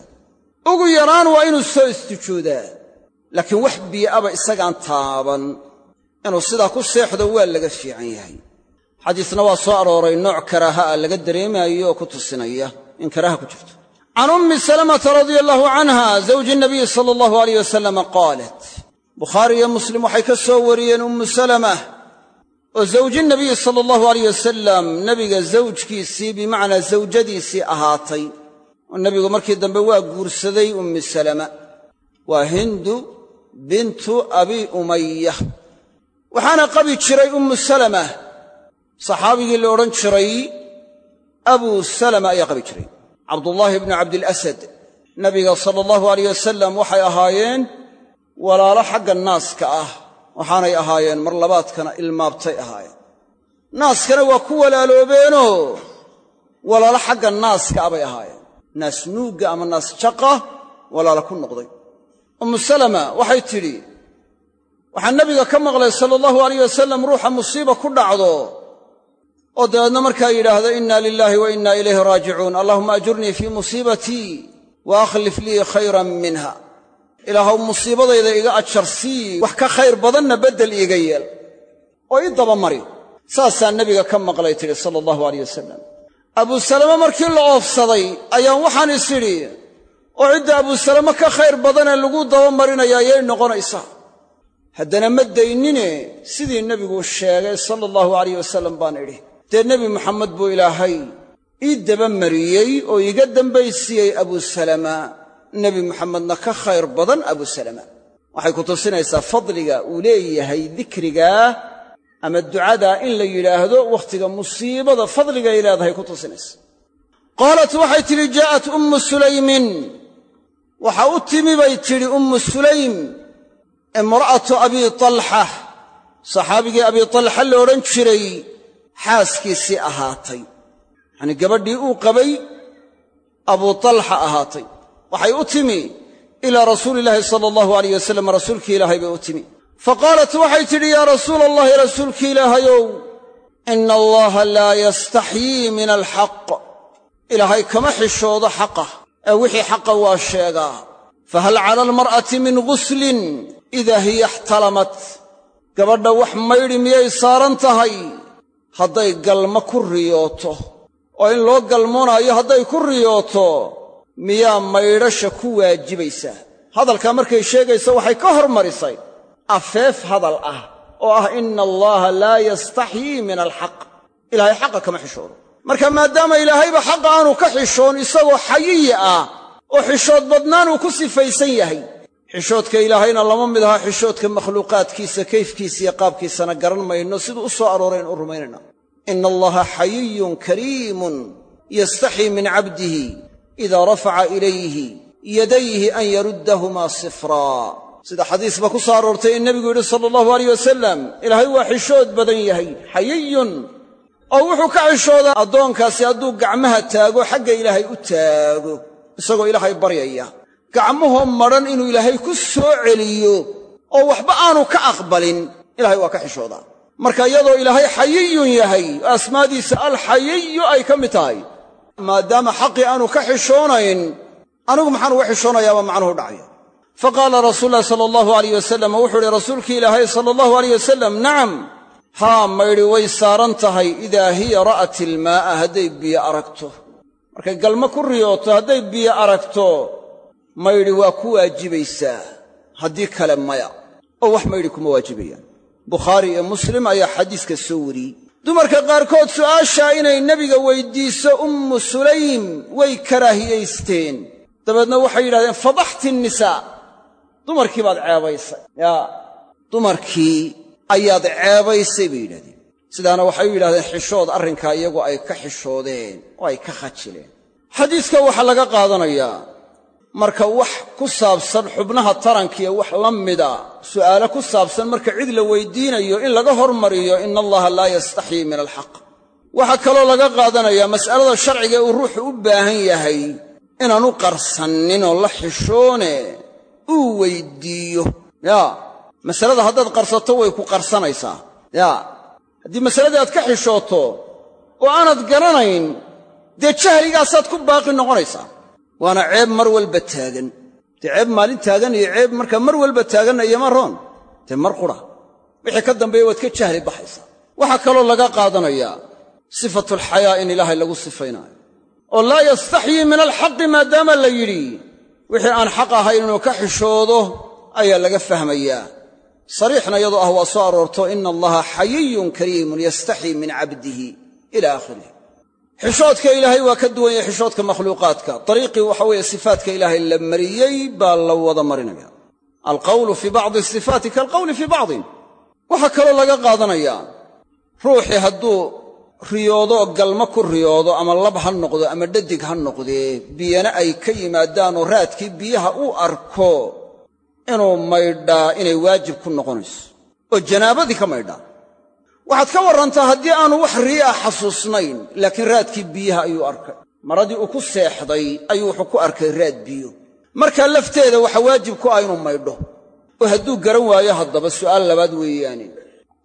Ugu yaraan waa inuu soo istijoodaa laakiin wax biyo'aba isagaan taaban. Inuu sidaa ku seexdo waa laga fiican yahay. Xadiisna waa soo arooray nooc karaaha ah laga dareemaayo oo ku tusinaya in karaaha ku jirto can ummi salamata radia allaahu canha zawji nabiyi sala allahu alayh wasalama qaalat bukhaari iyo muslim waxay ka soo wariyeen ummu salamah oo zawji nabiyi sala allahu alayh wasalam nebiga zawjkiisii bimacnaa zawjadiisii ahaatay oo nebigu markii dambe waa guursaday ummi salama waa hindu bintu abi umaya waxaana qabi jiray ummu salamah saxaabigii la odhan jiray abuu salama ayaa qabi jiray cabdullaahi bnu cabdilasad nabiga sala allahu alayh wasalam waxay ahaayeen walaalo xagga naaska ah waxaanay ahaayeen mar labaadkana ilmaabtay ahaayeen. Naaskana waa ku walaaloobeenoo walaalo xagga naaska ah ahaayeen. Naas nuugga ama naas jaqa walaalo ku noqday. Ummu salama waxay tidhi waxaa nabiga ka maqlay sala allahu alayh wasalam ruuxa musiiba ku dhacdo oo dabeedna markaa yidhaahdo inna lilaahi wa inna ilayhi raajicuun. Allahuma ajurnii fii musiibatii wa akhlif lii khayran minha. Ilaahow musiibadayda iga ajarsii wax ka khayr badanna beddel iiga yeel. Oo ii dabamari saasaa nebiga ka maqlay tidhi sala allahu alayh wasalam abusalame markii la oofsaday ayaan waxaan is idhi oo cidda abusalame ka khayr badanee lagu dabamarinayaa yay noqonaysaa. Haddana ma daynine sidii nebigu sheegay sala allahu alayh wasalam baan idhi dee nebi maxamed buu ilaahay ii dabamariyey oo iiga dambaysiiyey abusalama nebi maxamedna ka khayr badan abusalama waxay ku tusinaysaa fadliga uu leeyahay dikrigaa ama ducadaa in la yidhaahdo wakhtiga musiibada fadligay leedahay ku tusinaysa qaalat waxay tidhi jaa'at ummu sulaymin. Waxa u timi bay tidhi ummu sulaym imra'atu abii talxa saxaabigii abii talxa la odhan jiray xaaskiisii ahaatay. Yacanii gabadhii uu qabay abuu talxa ahaatay. Waxay u timi ilaa rasuuli illaahi sala allahu alayh wasalam rasuulkii ilaahay bay u timi. Fa qaalat waxay tidhi yaa rasuula allahi rasuulki ilaahayow ina allaha laa yastaxyii min alxaq ilaahay kama xishoodo xaqa ee wixii xaqa waa sheegaa. Fahal cala almar'ati min guslin idaa hiya ixtalamat. Gabadha wax maydhi miyay saaran tahay hadday galma ku riyooto oo in loo galmoonaayo hadday ku riyooto miyaa maydhasha ku waajibaysaa. Hadalkaa markay sheegayso waxay ka hormarisay afeef hadal ah oo ah ina allaaha laa yastaxyii min alxaq. Ilaahay xaqa kama xishoodo marka maadaama ilaahayba xaqa aanu ka xishoon isagoo xayiyi ah oo xishood badnaan uu ku sifaysan yahay xishoodka ilaahayna lama mid aha xishoodka makhluuqaadkiisa kayfkiisa iyo qaabkiisana garan mayno. Siduu u soo aroorayn u rumaynayna. Ina allaha xayiyun kariimun yastaxii min cabdihi idaa rafaca ilayhi yadayhi an yaruddahumaa sifraa sida xadiisba ku soo aroortay in nebigu yidhi sala allahu alayh wasalam ilaahay waa xishood badan yahay xayiyun oo wuxuu ka xishoodaa addoonkaasi hadduu gacmaha taago xagga ilaahay u taago isagoo ilaahay baryaya gacmuhoo madhan inuu ilaahay ku soo celiyo oo waxba aanu ka aqbalin ilahay waa ka xishoodaa. Marka iyadoo ilaahay xayiyun yahay asmaadiisa alxayiyu ay ka mid tahay. Maadaama xaqii aanu ka xishoonayn anigu maxaan uga xishoonayaaba macnuhu dhacaya. Fa qaala rasuulu ulahi sala allahu alayh wasalam wuxuu uhi rasuulkii ilaahay sala allahu alayh wasalam nacam. Haa maydhi way saaran tahay idaa hiya ra'at ilmaa'a hadday biyo aragto. Markay galma ku riyooto hadday biyo aragto maydhi waa ku waajibaysaa. Haddii kale maya. Oo wax maydhi kuma waajibayaan bukhaari iyo muslim ayaa xadiiska soo wariyey. Dumarka qaarkood su'aashaa inay nebiga weyddiiso ummu sulaym way karaahiyaysteen. Dabeedna waxay yidhahdeen fadaxti nnisaa dumarkii baad ceebaysay. Yaa dumarkii ayaad ceebaysay bay yidhahdeen. Sidaana waxay u yidhahdeen xishood arrinkaa iyagu ay ka xishoodeen oo ay ka khajileen. Xadiiska waxaa laga qaadanayaa marka wax ku saabsan xubnaha tarankiiyo wax la mida su'aalo ku saabsan marka cid la weydiinayo in laga hormariyo ina allaha laa yastaxyii min alxaq waxaa kaloo laga qaadanayaa mas'alada sharciga uu ruuxu u baahan yahay inaanu qarsannin oo la xishoone uu weyddiiyo yaa masalada haddaad qarsato way ku qarsanaysaa. Yaa haddii masaladii aad ka xishooto oo aanad garanayn dee jahligaasaad ku baaqi noqonaysaa waana ceeb mar walba taagan. Dee ceeb maalin taagan iyo ceeb markaa mar walba taaganna iyoma roon. Dee mar qura. Wixii ka dambeeya waad ka jahli baxaysaa waxaa kaloo laga qaadanayaa sifatulxayaa in ilaahay lagu sifaynaayo. Oo laa yastaxyii min alxaqi maadaama la yidhi wixii aan xaq ahayn inuu ka xishoodo ayaa laga fahmayaa. Sariixna iyadoo ah waa soo aroorto ina allaha xayiyun kariimun yastaxyii min cabdihi ila aakhirih xishoodka ilaahay waa ka duwan yahay xishoodka makhluuqaadka. Dariiqii waxa weeye sifaatka ilaahay la mariyey baa la wada marinaya alqawlu fii bacdi sifaati kaalqawli fii bacdin. Waxaa kaloo laga qaadanayaa ruuxii hadduu riyoodo galma ku riyoodo ama lab ha noqdo ama dhadig ha noqdee biyana ay ka yimaadaanoo raadkii biyaha uu arko inuu maydhaa inay waajib ku noqonayso. Oo janaabadii ka maydhaa waxaad ka warrantaa haddii aanu wax riyaa xasuusnayn laakiin raadkii biyaha ayuu arkay. Maradii uu ku seexday ayuu wuxuu ku arkay raad biyo. Markaa lafteeda waxa waajib ku ah inuu maydho. Oo hadduu garan waayo haddaba su'aal labaad weeyaane.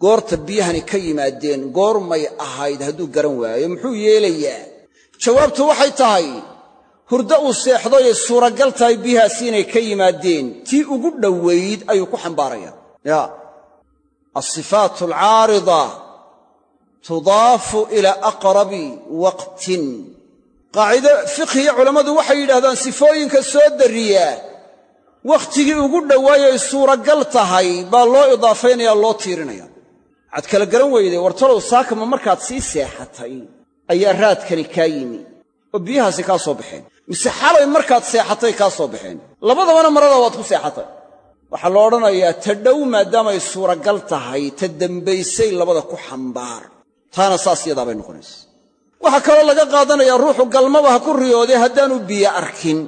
Goorta biyahani ka yimaadeen goormay ahayd hadduu garan waayo muxuu yeelayaa? Jawaabtu waxay tahay hurdo uu seexdoyay suuragal tahay biyahaasi inay ka yimaadeen tii ugu dhowayd ayuu ku xambaarayaa. Yaa alsifaat alcaarida tudaafu ilaa aqrabi waqtin qaacido fiqhiya culammadu waxay yidhahdaan sifooyinka soo darriyaa wakhtigii ugu dhowaayay suuragal tahay baa loo idaafaynaya loo tiirinaya waxaad kala garan weyday wartalow saakama markaad sii seexatay ayaa raadkani kaa yimi oo biyahaasi kaa soo baxeen mise xalay markaad seexatay kaa soo baxeen labadabana marada waad ku seexatay waxaa la odhanayaa ta dhow maadaamay suuragal tahay ta dembaysay labada ku xambaar. Taana saas yadaa bay noqonaysa. Waxaa kaloo laga qaadanayaa ruuxu galmaba ha ku riyoodee haddaanu biyo arkin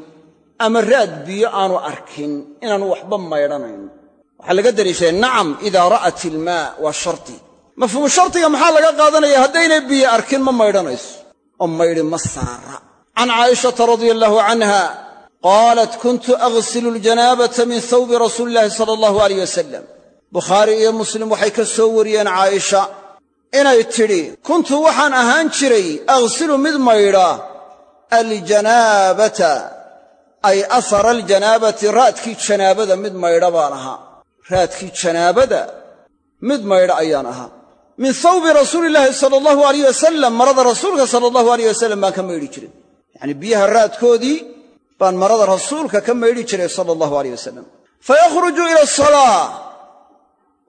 ama raad biyo aanu arkin inaanu waxba maydhanayn. Waxaa laga daliishaday nacam idaa ra'at ilmaa waa shardi mafhuumu shardiga maxaa laga qaadanaya haddaynay biyo arkin ma maydhanayso. Oo maydhi ma saara. Can caa'ishata radia allaahu canha qaalat kuntu aghsilu aljanaabata min hawbi rasuuli illahi sala allahu alayh wasalam bukhaari iyo muslim waxay ka soo wariyeen caaisha inay tidhi kuntu waxaan ahaan jiray aghsilu mid maydha aljanaabata ay asara aljanaabati raadkii janaabada mid maydha baan ahaa raadkii janaabada mid maydha ayaan ahaa min hawbi rasuulillaahi sala allahu alayh wasalam marada rasuulka sala allahu alayh wasalam baan ka maydhi jiray yacanii biyaha raadkoodii baan marada rasuulka ka maydhi jiray sala allahu alayh wasalam fayakhruju ila asalaa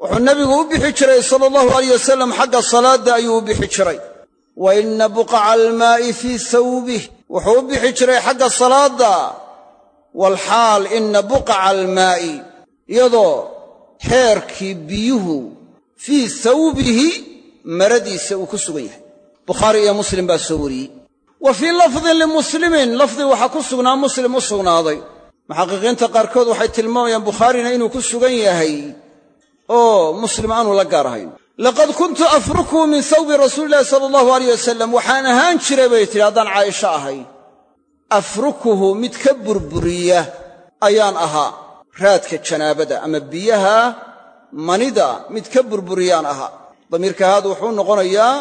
wuxuu nabigu u bixi jiray sala allahu alayh wasalam xagga salaadda ayuu u bixi jiray. Wa inna buqaca almaa'i fii hawbih wuxuu u bixi jiray xagga salaadda. Waalxaal inna buqaca almaa'i. Iyadoo heerkii biyuhu fii hawbihi maradiisa uu ku sugan yahay. Bukhaari iyo muslim baa soo wariyey wa fii lafdin limuslimin. Lafdi waxaa ku sugnaa muslim u sugnaaday. Muxaqiqiinta qaarkood waxay tilmaamayaan bukhaarina inuu ku sugan yahay. Oo muslim aanu la gaar ahayn laqad kuntu afruku min hawbi rasuuliillahi sala allahu alayh wasalam waxaan ahaan jiray bay tidhi haddaan caaisho ahay. Afrukuhu mid ka burburiya ayaan ahaa raadka janaabada ama biyaha manida mid ka burburiyaan ahaa. Damiirka haad wuxuu noqonayaa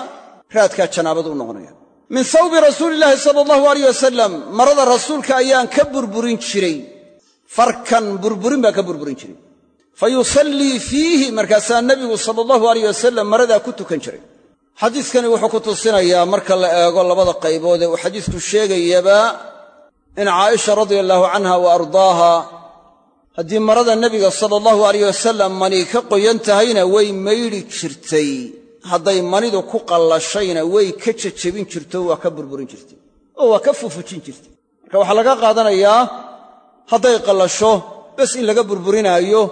raadkaa janaabada u noqonaya min hawbi rasuulillaahi sala allahu alayh wasalam marada rasuulka ayaan ka burburin jiray. Farkan burburin baan ka burburin jiray. Fa yusallii fiihi markaasaa nebigu sala allahu alayh wasalam maradaa ku tukan jiray. Xadiiskani wuxuu ku tusinayaa marka la eego labada qaybood ee uu xadiisku sheegayaba in caaisha radia allaahu canha wa ardaaha haddii marada nebiga sala allahu alayh wasalam mani ka qoyan tahayna way maydhi jirtay hadday manidu ku qallashayna way ka jejebin jirto waa ka burburin jirtay oo waa ka fufujin jirtay. Marka waxaa laga qaadanayaa hadday qallasho bes in laga burburinaayo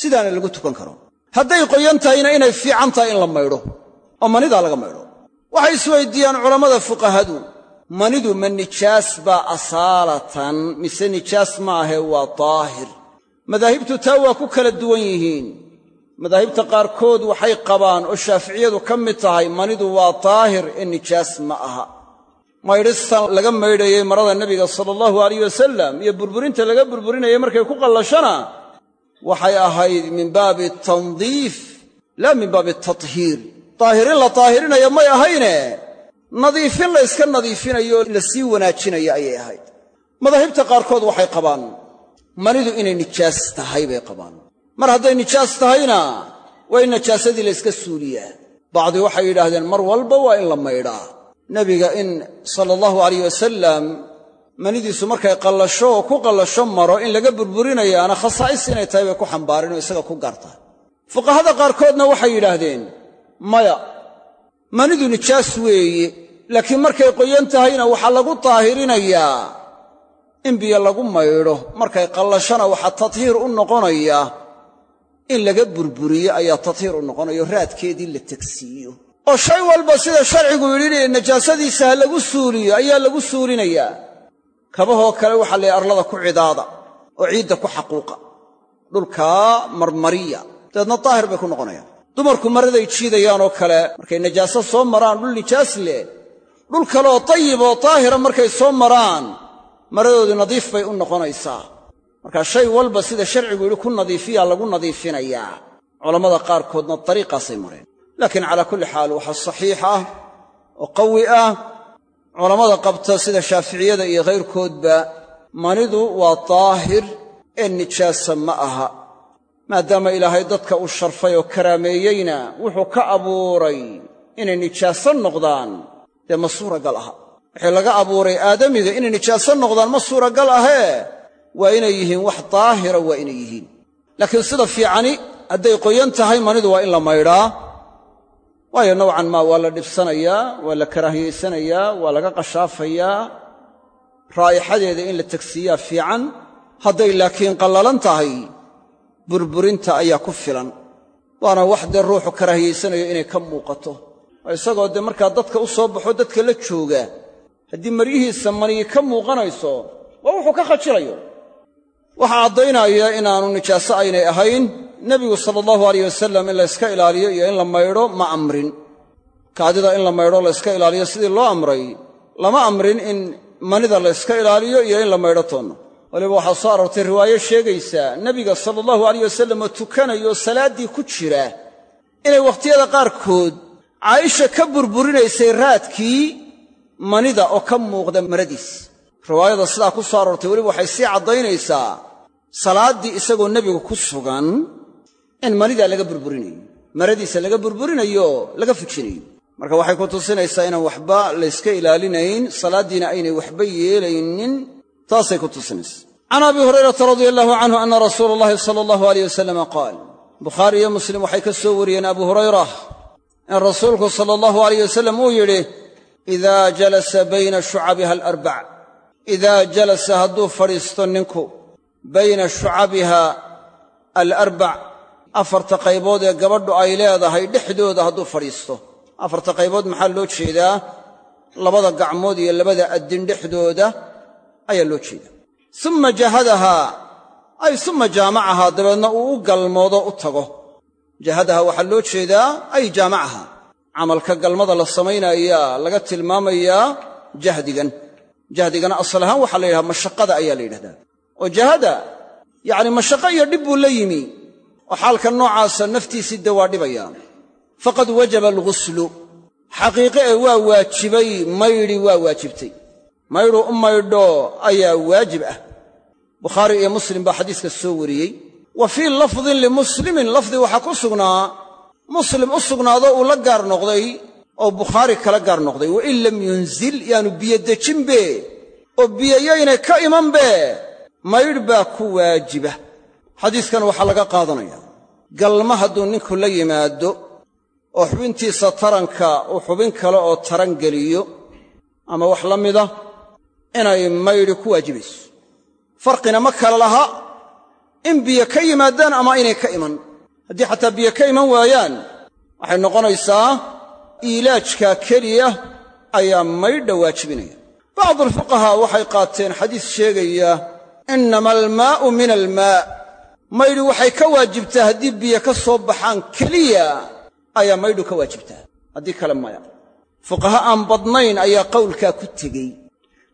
sidaana lagu tukan karo. Hadday qoyan tahayna inay fiican tahay in la maydho oo manidaa laga maydho. Waxay isweydiiyaan culammada fuqahadu manidu ma nijaas baa asaalatan mise nijaas ma ahe waa daahir. Madaahibtu taa waa ku kala duwan yihiin madaahibta qaarkood waxay qabaan oo shaaficiyadu ka mid tahay manidu waa daahir ee nijaas ma aha. Maydhistan laga maydhayey marada nebiga sala allahu alayh wasalam iyo burburinta laga burburinayay markay ku qallashana waxay ahayd min baabi tandiif laa min baabi tathiir. Daahirin la daahirinayo may ahayne nadiifin la yska nadiifinayo la sii wanaajinayo ayay ahayd. Madaahibta qaarkood waxay qabaan manidu inay nijaas tahay bay qabaan mar hadday nijaas tahayna waa in najaasadii la yska suuliyaa. Bacdi waxay yidhaahdeen mar walba waa in la maydhaa. Nebiga in sala allahu alayh wasalam manidiisu markay qallasho oo ku qallasho maro in laga burburinayaana khasaa'is inay tahay bay ku xambaareen oo isaga ku gaar tahay fuqahada qaarkoodna waxay yidhaahdeen maya manidu nijaas weeye laakiin markay qoyan tahayna waxaa lagu daahirinayaa in biyo lagu maydho markay qallashona waxaa tadhiir u noqonaya in laga burburiyo ayaa tadhiir u noqonayo raadkeedii la tegsiiyo. oo shay walba sida sharcigu yidhi najaasadiisa ha lagu suuliyo ayaa lagu suulinayaa. Kabahoo kale waxaa la arlada ku cidaada oo ciidda ku xaquuqa dhulkaa marmariya. Dabeedna daahir bay ku noqonayaan. Dumarku maraday jiidayaanoo kale markay najaaso soo maraan dhul nijaas leh. Dhul kaleoo tayiboo daahira markay soo maraan maradoodii nadiif bay u noqonaysaa markaa shay walba sida sharcigu yidhi ku nadiifiyaa lagu nadiifinayaa. Culammada qaarkoodna dariiqaasay mareen. Laakiin calaa kulli xaal waxaa saxiix ah oo qawi ah. Culammada qabta sida shaaficiyada iyo khayrkoodba manidu waa daahir ee nijaasa ma aha. Maadaama ilaahay dadka uu sharfay oo karaameeyeyna wuxuu ka abuuray inay nijaaso noqdaan dee ma suuragal aha? Wixii laga abuuray aadamiga inay nijaaso noqdaan ma suuragal ahee waa inay yihiin wax daahira waa inay yihiin. Laakiin sida fiicani hadday qoyan tahay manidu waa in la maydhaa. Waayo nowcan maa waa la dhibsanayaa waa la karaahiyaysanayaa waa laga qashaafayaa raa'ixadeeda in la tegsiiyaa fiican hadday laakiin qallalan tahay burburinta ayaa ku filan. Waana wax dee ruuxu karaahiyaysanayo inay ka muuqato. Oo isagoo dee markaa dadka u soo baxo dadka la jooga haddii maryihiisa maniyi ka muuqanayso waa wuxuu ka khajilayo waxaa caddaynaya inaannu nijaaso aynay ahayn nebigu sala allahu alayh wasalam in la yska ilaaliyo iyo in la maydho ma amrin. Kaadida in la maydho la yska ilaaliyo sidii loo amray lama amrin in manida la yska ilaaliyo iyo in la maydho toonno waliba waxaa soo aroortay riwaayo sheegaysaa nebiga sala allahu alayh wasalam oo salaaddii ku jira. Inay wakhtiyada qaarkood caaisha ka burburinaysay raadkii manida oo ka muuqda maradiis. Riwaayada sidaa ku soo aroortay weliba waxay sii caddaynaysaa salaaddii isagoo nebigu ku sugan in manidaa laga burburinayo. Maradiisa laga burburinayo laga fujinayo marka waxay ku tusinaysaa inaan waxba layska ilaalinayn salaaddiina aynay waxba yeelaynin taasay ku tusinaysa can abi hurayrata radia allahu canhu ana rasuula allahi sala allahu aleyh wasalama qaal bukhaari iyo muslim waxay ka soo wariyeen abu hurayra in rasuulku sala allahu alayh wasalam uu yidhi idaa jalasa bayna shucabiha alarbac idaa jalasa hadduu fadhiisto ninku bayna shucabiha alarbac afarta qaybood ee gabadhu ay leedahay dhexdooda hadduu fadhiisto. Afarta qaybood maxaa loo jeedaa? Labada gacmood iyo labada addin dhexdooda ayaa loo jeedaa. Summa jahadahaa ay summa jaamacahaa dabeedna uu u galmoodo u tago. Jahadaha waxaa loo jeedaa ay jaamacaha. Camalka galmada la samaynayaa laga tilmaamayaa jahdigan. Jahdigana asal ahaan waxaa la yidhaha mashaqada ayaa la yidhahdaa oo jahada yacni mashaqo iyo dhib buu la yimi oo xaalka noocaasa naftiisii dee waa dhibaya. Faqad wajaba alguslu xaqiiqe ee waa waajibay maydhi waa waajibtay. Maydhu u maydho ayaa waajib ah. Bukhaari iyo muslim baa xadiiska soo wariyey. Wa fii lafdin limuslimin lafdi waxaa ku sugnaa muslim u sugnaado uu la gaar noqday oo bukhaari kala gaar noqday. Wa in lam yunzil yaanu biyo dejinbe oo biyoyaynay ka imanbe maydh baa ku waajiba. Xadiiskan waxaa laga qaadanaya. Galma hadduu ninku la yimaado oo xubintiisa taranka uu xubin kale oo taran geliyo ama wax la mida inay maydhi ku waajibayso farqina ma kala laha in biyo ka yimaadaan ama inay ka iman. Haddii xataa biyo ka iman waayaan waxay noqonaysaa iilaajka keliya ayaa maydha waajibinaya. Bacdu alfuqahaa waxay qaateen xadiis sheegaya innama almaa'u min almaa maydhi waxay ka waajibtaa haddii biyo ka soo baxaan keliya ayaa maydhu ka waajibtaa. Haddii kale maya. Fuqaha aan badnayn ayaa qowlkaa ku tegey.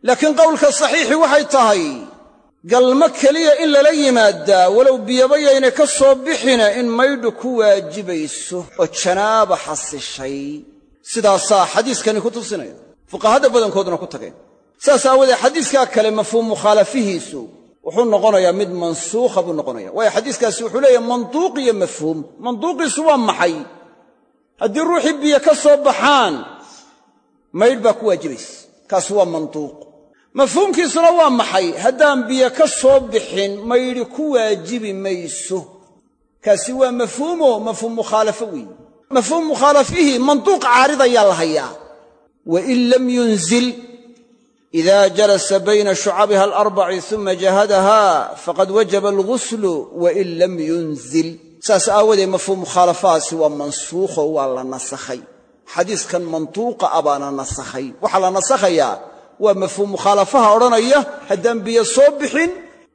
Laakiin qowlka saxiixi waxay tahay galmo keliya in lala yimaadaa walow biyobayaynay ka soo bixine in maydhu ku waajibayso oo janaaba xasishay. Sidaasaa xadiiskani ku tusinaya fuqahada badankooduna ku tageen. Saas aawoodee xadiiskaa kale mafhuum mukhaalafihiisu wuxuu noqonayaa mid mansuukha buu noqonaya waayo xadiiskaasi wuxuu leeyahay manduuq iyo mafhuum. Manduuqiisu waa maxay? Haddii ruuxii biyo ka soo baxaan maydh baa ku waajibaysa kaasi waa manduuq. Mafhuumkiisuna waa maxay? Haddaan biyo ka soo bixin maydhi ku waajibi mayso. Kaasi waa mafhuumo mafhuum mukhaalafo weeye mafhuum mukhaalafihii manduuq caaridayaa la hayaa. Wain lam yunzil ida jalasa bayna shucabiha alarbaci uma jahadaha faqad wajaba alguslu wain lam yunzil saas aawadeed mafhuum mukhaalafahaasi waa mansuukho waa la nasakhay xadiiskan mantuuqa a baana nasakhay waxaa la nasakhayaa waa mafhuum mukhaalafaha odhanaya haddaan biyo soo bixin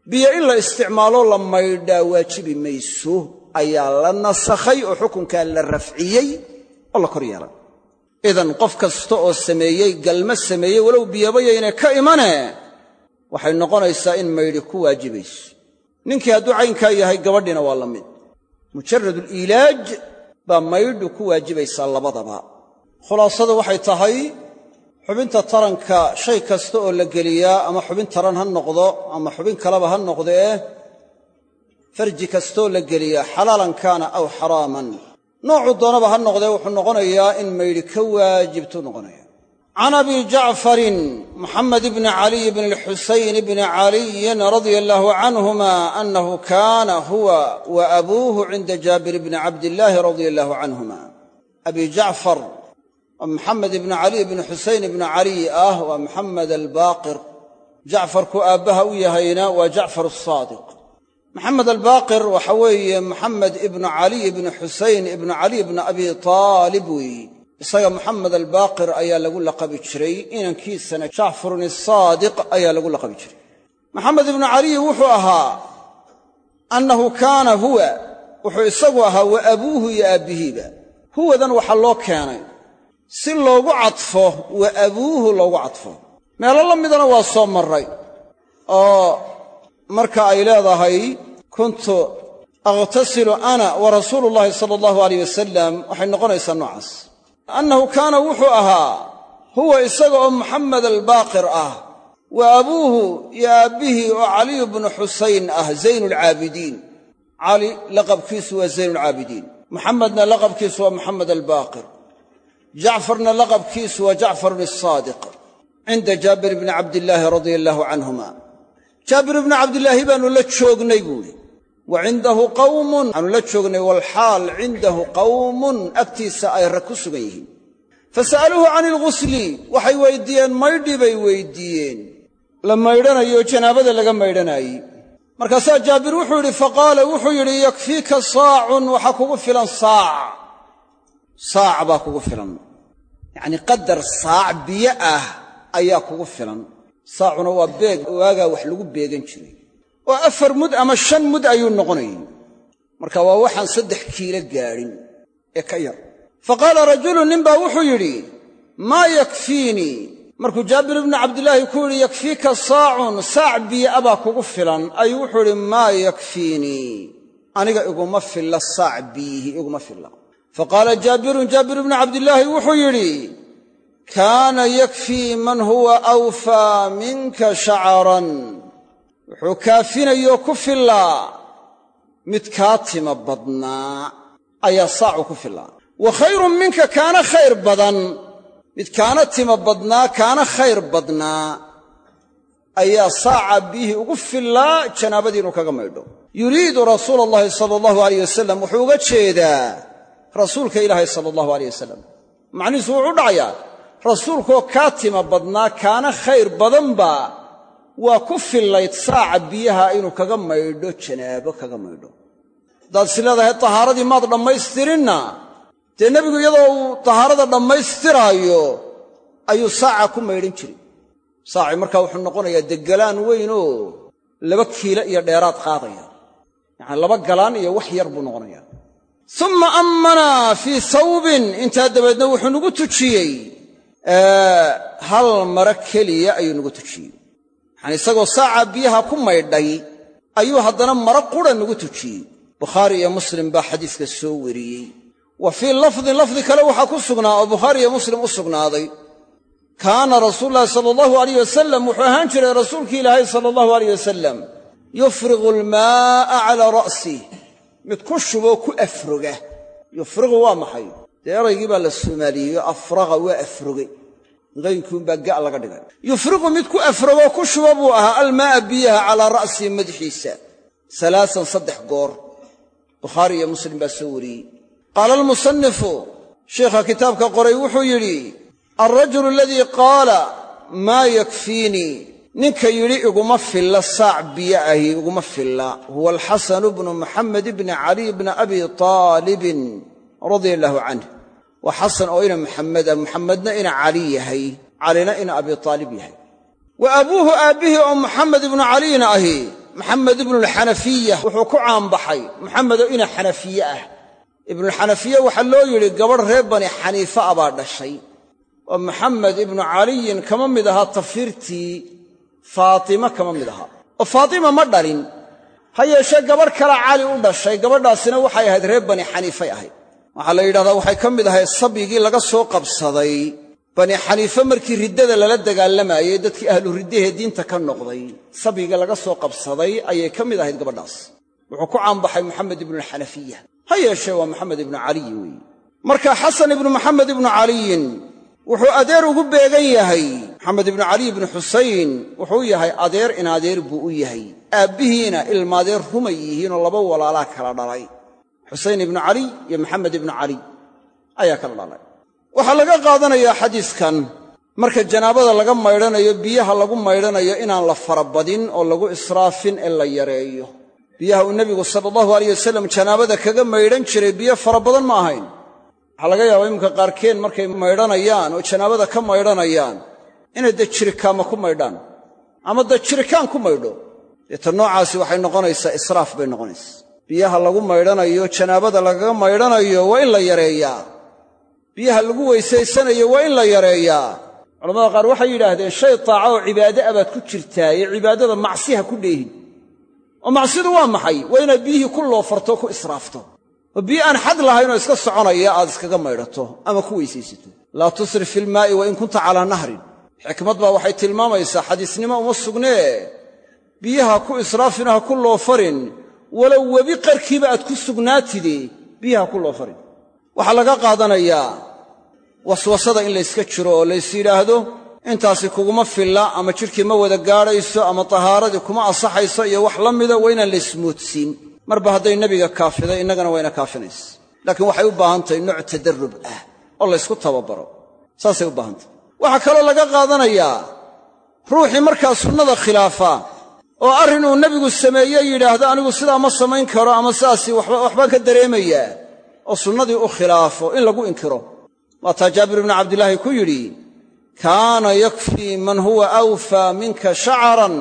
biyo in la isticmaalo la maydhaa waajibi mayso ayaa la nasakhay oo xukunkaa la rafciyey oo la kor yeelay idan qof kasta oo sameeyey galma sameeyey walow biyobayayna ka imane waxay noqonaysaa in maydhi ku waajibayso ninkii hadduu caynkaa yahay gabadhina waa la mid. Mujarraduliilaaj baa maydhu ku waajibaysaa labadaba. Khulaasadu waxay tahay xubinta taranka shay kasta oo la geliyaa ama xubin taran ha noqdo ama xubin kaleba ha noqdee farji kastooo la geliyaa xalaalan kaana aw xaraaman noocuu doonaba ha noqdee wuxuu noqonayaa in maydhi ka waajibtuu noqonaya. Can abi jacfarin muxamed bni caliy bni lxusayn bni caliyin radia allaahu canhuma annahu kaana huwa wa abuuhu cinda jaabir bni cabdillaahi radia allaahu canhuma. Abi jacfar waa maxamed ibni caliy bni xusayn ibni caliy ah waa maxamed albaaqir. Jacfarku aabbaha u yahayna waa jacfar asaadiq maxamed albaaqir waxa weeye maxamed ibnu caliy ibni xusayn ibnu caliy bni abi taalib weeye isaga maxamed albaaqir ayaa lagu laqabi jiray inankiisana jacfarun asaadiq ayaa lagu laqabi jiray. Maxamed ibnu caliy wuxuu ahaa annahu kaana huwa wuxuu isagu ahaa wa abuuhu iyo aabbihiiba huwadan waxaa loo keenay si loogu cadfo wa abuuhu loogu cadfo. Meelo la midana waa soo marray marka ay leedahay kuntu akhtasilu ana wa rasuulu llaahi sala allahu alayh wasalam waxay noqonaysaa noocaas. Annahu kaana wuxuu ahaa huwa isaga oo muxamed albaaqir ah wa abuuhu iyo aabbihii oo caliyu bnu xusayn ah zaynulcaabidiin cali laqabkiisu waa zaynulcaabidiin muxamedna laqabkiisu waa muxamed albaaqir. Jacfarna laqabkiisu waa jacfarun asaadiq cinda jaabir bni cabdillaahi radia allaahu canhuma jaabir bni cabdillaahi baannu la joognay buuhi wa cindahu qawmun waxaanu la joognay walxaal cindahu qawmun agtiisa ay rag ku sugan yihiin. Fasa'aluuhu can ilghusli waxay weyddiiyeen maydhi bay weyddiiyeen la maydhanayo janaabada laga maydhanaayey markaasaa jaabir wuxuu yidhi faqaala wuxuu yidhi yakfiika saacun waxaa kugu filan saac. Saac baa kugu filan. Yacnii qadar saac biyo ah ayaa kugu filan saacuna waa beeg waagaa wax lagu beegan jiray. Oo afar mud ama shan mud ayuu noqonayay marka waa waxaan saddex kiilo gaadhin ee ka yar. Fa qaala rajulun ninbaa wuxuu yidhi maa yakfiinii markuu jaabir ibnu cabdilaahi ku yidhi yakfiika saacun saac biyo abaa kugu filan. Ayuu wuxuu yidhi maa yakfiinii aniga iguma filla saac biyihi iguma filla. Fa qaala jaabirun jaabir ibnu cabdilaahi wuxuu yidhi kaana yakfii man huwa awfaa minka shacaran. Wuxuu kaafinayoo ku fillaa. Mid kaa tima badnaa ayaa saacu ku fillaa. Wa khayrun minka kaana khayr badan. Mid kaana tima badnaa kaana khayr badnaa ayaa saaca biyihii ugu fillaa janaabadii inuu kaga maydho. Yuriidu rasuula allahi sala allahu alayh wasalam wuxuu uga jeedaa rasuulka ilaahay sala allahu alayh wasalam macnihiisu wuxuu dhacayaa rasuulkoo kaa tima badnaa kaana khayr badanba waa ku fillayd saaca biyaha inuu kaga maydho janaabo kaga maydho. Haddaad is leedahay tahaaradii maad dhammaystirinna. Dee nebigu iyadoo uu tahaarada dhammaystiraayo ayuu saaca ku maydhan jiray. Saacii markaa wuxuu noqonayaa degalaan weynoo laba kiilo iyo dheeraad qaadaya. Yacani laba galaan iyo wax yar buu noqonayaa. Umma ammanaa fii thawbin intaa dabeedna wuxuu nagu tujiyey hal mara keliya ayuu nagu tujiyey yacani isagoo saaca biyaha ku maydhay ayuu haddana mara qura nagu tujiyey bukhaari iyo muslim baa xadiiska soo wariyey. Wa fii lafdin lafdi kale waxaa ku sugnaa oo bukhaari iyo muslim u sugnaaday. Kaana rasuululahi sala allahu alayh wasalam wuxuu ahaan jiray rasuulkii ilaahay sala allahu alayh wasalam yufrigu almaa'a calaa ra'sih mid ku shuboo ku afroga. Yufrigu waa maxay dee baa la soomaaliyeeyo afraqa waa afrogay. Qaynkuunbaa ga' laga dhigay. Yufriqu mid ku afrogoo ku shuba buu ahaa almaa'a biyaha calaa ra'sihi madaxiisa. Salaasan saddex goor. Bukhaari iyo muslim baa soo wariyey. Qaala almusanifu sheikha kitaabka qoray wuxuu yidhi alrajulu aladii qaala maa yakfiinii ninka yidhi iguma filla saac biyo ahi iguma filla. Huwa alxasanu bnu muxamed bni caliy bni abi taalibin radia allaahu canh waa xasan oo ina muxameda muxamedna ina cali yahay calina ina abi taalib yahay. Wa abuuhu aabbihii oo muxamed ibnu caliyna ahi maxamed ibnulxanafiya wuxuu ku caanbaxay muxamedoo ina xanafiye ah. Ibnuxanafiye waxaa loo yidhi gabadh reer bani xaniifa a baa dhashay. Oo maxamed ibnu caliyin kama mid ahaa tafiirtii faatima kama mid ahaa oo faatima ma dhalin. Ha yeeshee gabadh kala cali u dhashay gabadhaasina waxay ahayd reer bani xaniifay ahayd waxaa la yidhahdaa waxay ka mid ahayd sabyigii laga soo qabsaday bani xaniife markii riddada lala dagaalamayey dadkii ahlu riddahee diinta ka noqday. Sabyigii laga soo qabsaday ayay ka mid ahayd gabadhaas. Wuxuu ku caanbaxay moxamed ibnulxanafiya ha yeeshee waa maxamed ibnu caliy weeye marka xasan ibnu maxamed ibnu caliyin wuxuu adeer ugu beegan yahay. Maxamed ibnu caliy ibnu xusayn wuxuu yahay adeer in adeer buu u yahay. Aabbihiina ilmaadeer rumay yihiinoo laba walaalaa kala dhalay xusayn ibnu caliy iyo maxamed ibnu caliy ayaa kala dhalay waxaa laga qaadanayaa xadiiskan. Marka janaabada laga maydhanayo biyaha lagu maydhanayo inaan la farabadin oo lagu israafin ee la yareeyo. Biyaha uu nebigu sala allahu alayh wasalam janaabada kaga maydhan jiray biyo fara badan ma ahayn. Waxaa laga yaabaa iminka qaarkeen markay maydhanayaan oo janaabada ka maydhanayaan inay dee jirikaama ku maydhaan. Ama dee jirikaan ku maydho. Deeta noocaasi waxay noqonaysaa israaf bay noqonaysaa biyaha lagu maydhanayo janaabada lagaga maydhanayo waa in la yareeyaa. Biyaha lagu weysaysanayo waa in la yareeyaa. Culamada qaar waxay yidhaahdeen shay taaca oo cibaade a ku jirtaaye cibaadada macsi ha ku dheehin. Oo macsidu waa maxay? Waa inaad biyihii ku loofarto ku israafto. Oo biyo aan xad lahaynoo iska soconaya aad iskaga maydhato ama ku weysaysato. Laa tusrif filmaa'i wa in kunta calaa nahrin. Xikmad baa waxay tilmaamaysaa xadiisnimo uma sugnee. Biyaha ku israafina ha ku loofarin walow webi qarkiiba aad ku sugnaatide biyaha ku loofarin waxaa laga qaadanayaa waswasada in layska jiro oo lays yidhaahdo intaasi kuguma filla ama jidhkii ma wada gaadhayso ama tahaaradii kuma ansaxayso iyo wax la mida waa inaan laysmoodsiin marba hadday nebiga kaafiday innagana wayna kaafinaysa. Laakiin waxay u baahan tahay nooc tadarrub ah oo laysku tababaro. Saasay u baahantahy waxaa kaloo laga qaadanayaa ruuxii markaa sunnada khilaafa oo arrin uu nebigu sameeye yidhaahdo anigu sidaa ma samayn karo ama sidaasi waxbaan ka dareemayaa oo sunnadii u khilaafo in lagu inkiro. Waataa jaabir ibnu cabdilaahi ku yidhi kaana yakfii man huwa awfaa minka shacaran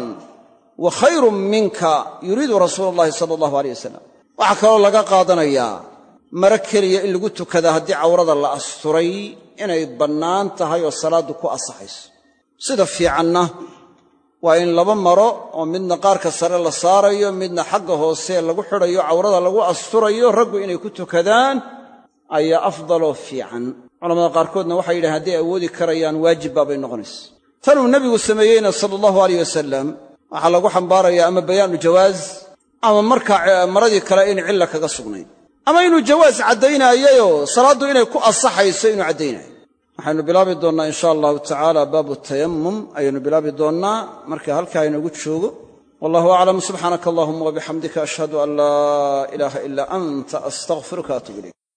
wa khayrun minka yuriidu rasuula allahi sala allahu aleyh wasalam waxaa kaloo laga qaadanayaa mare keliya in lagu tukadaa haddii cawrada la asturay inay bannaan tahay oo salaaddu ku asaxayso. Sida fiicanna waa in laba maro oo midna qaarka sare la saarayo midna xagga hoose lagu xidhayo cawrada lagu asturayo raggu inay ku tukadaan ayaa afdaloo fiican. Culamada qaarkoodna waxay yidhahen hadday awoodi karayaan waajib baabay noqonaysa tanuu nebigu sameeyeyna sala allahu aleyh wasalam waxaa lagu xambaarayaa ama bayaanu jawaaz ama markaa maradii kale in cilla kaga sugnayn. Ama inuu jawaas caddaynaayayoo salaaddu inay ku ansaxayso inuu caddaynayo waxaynu bilaabi doonnaa insha allahu tacaala baabu tayamum ayaynu bilaabi doonnaa. Marka halkaa inoogu joogo wallahu aclam subxaanaka allahuma wabixamdika ashhadu an laa ilaaha ilaa anta astaqfiruka atub ilayk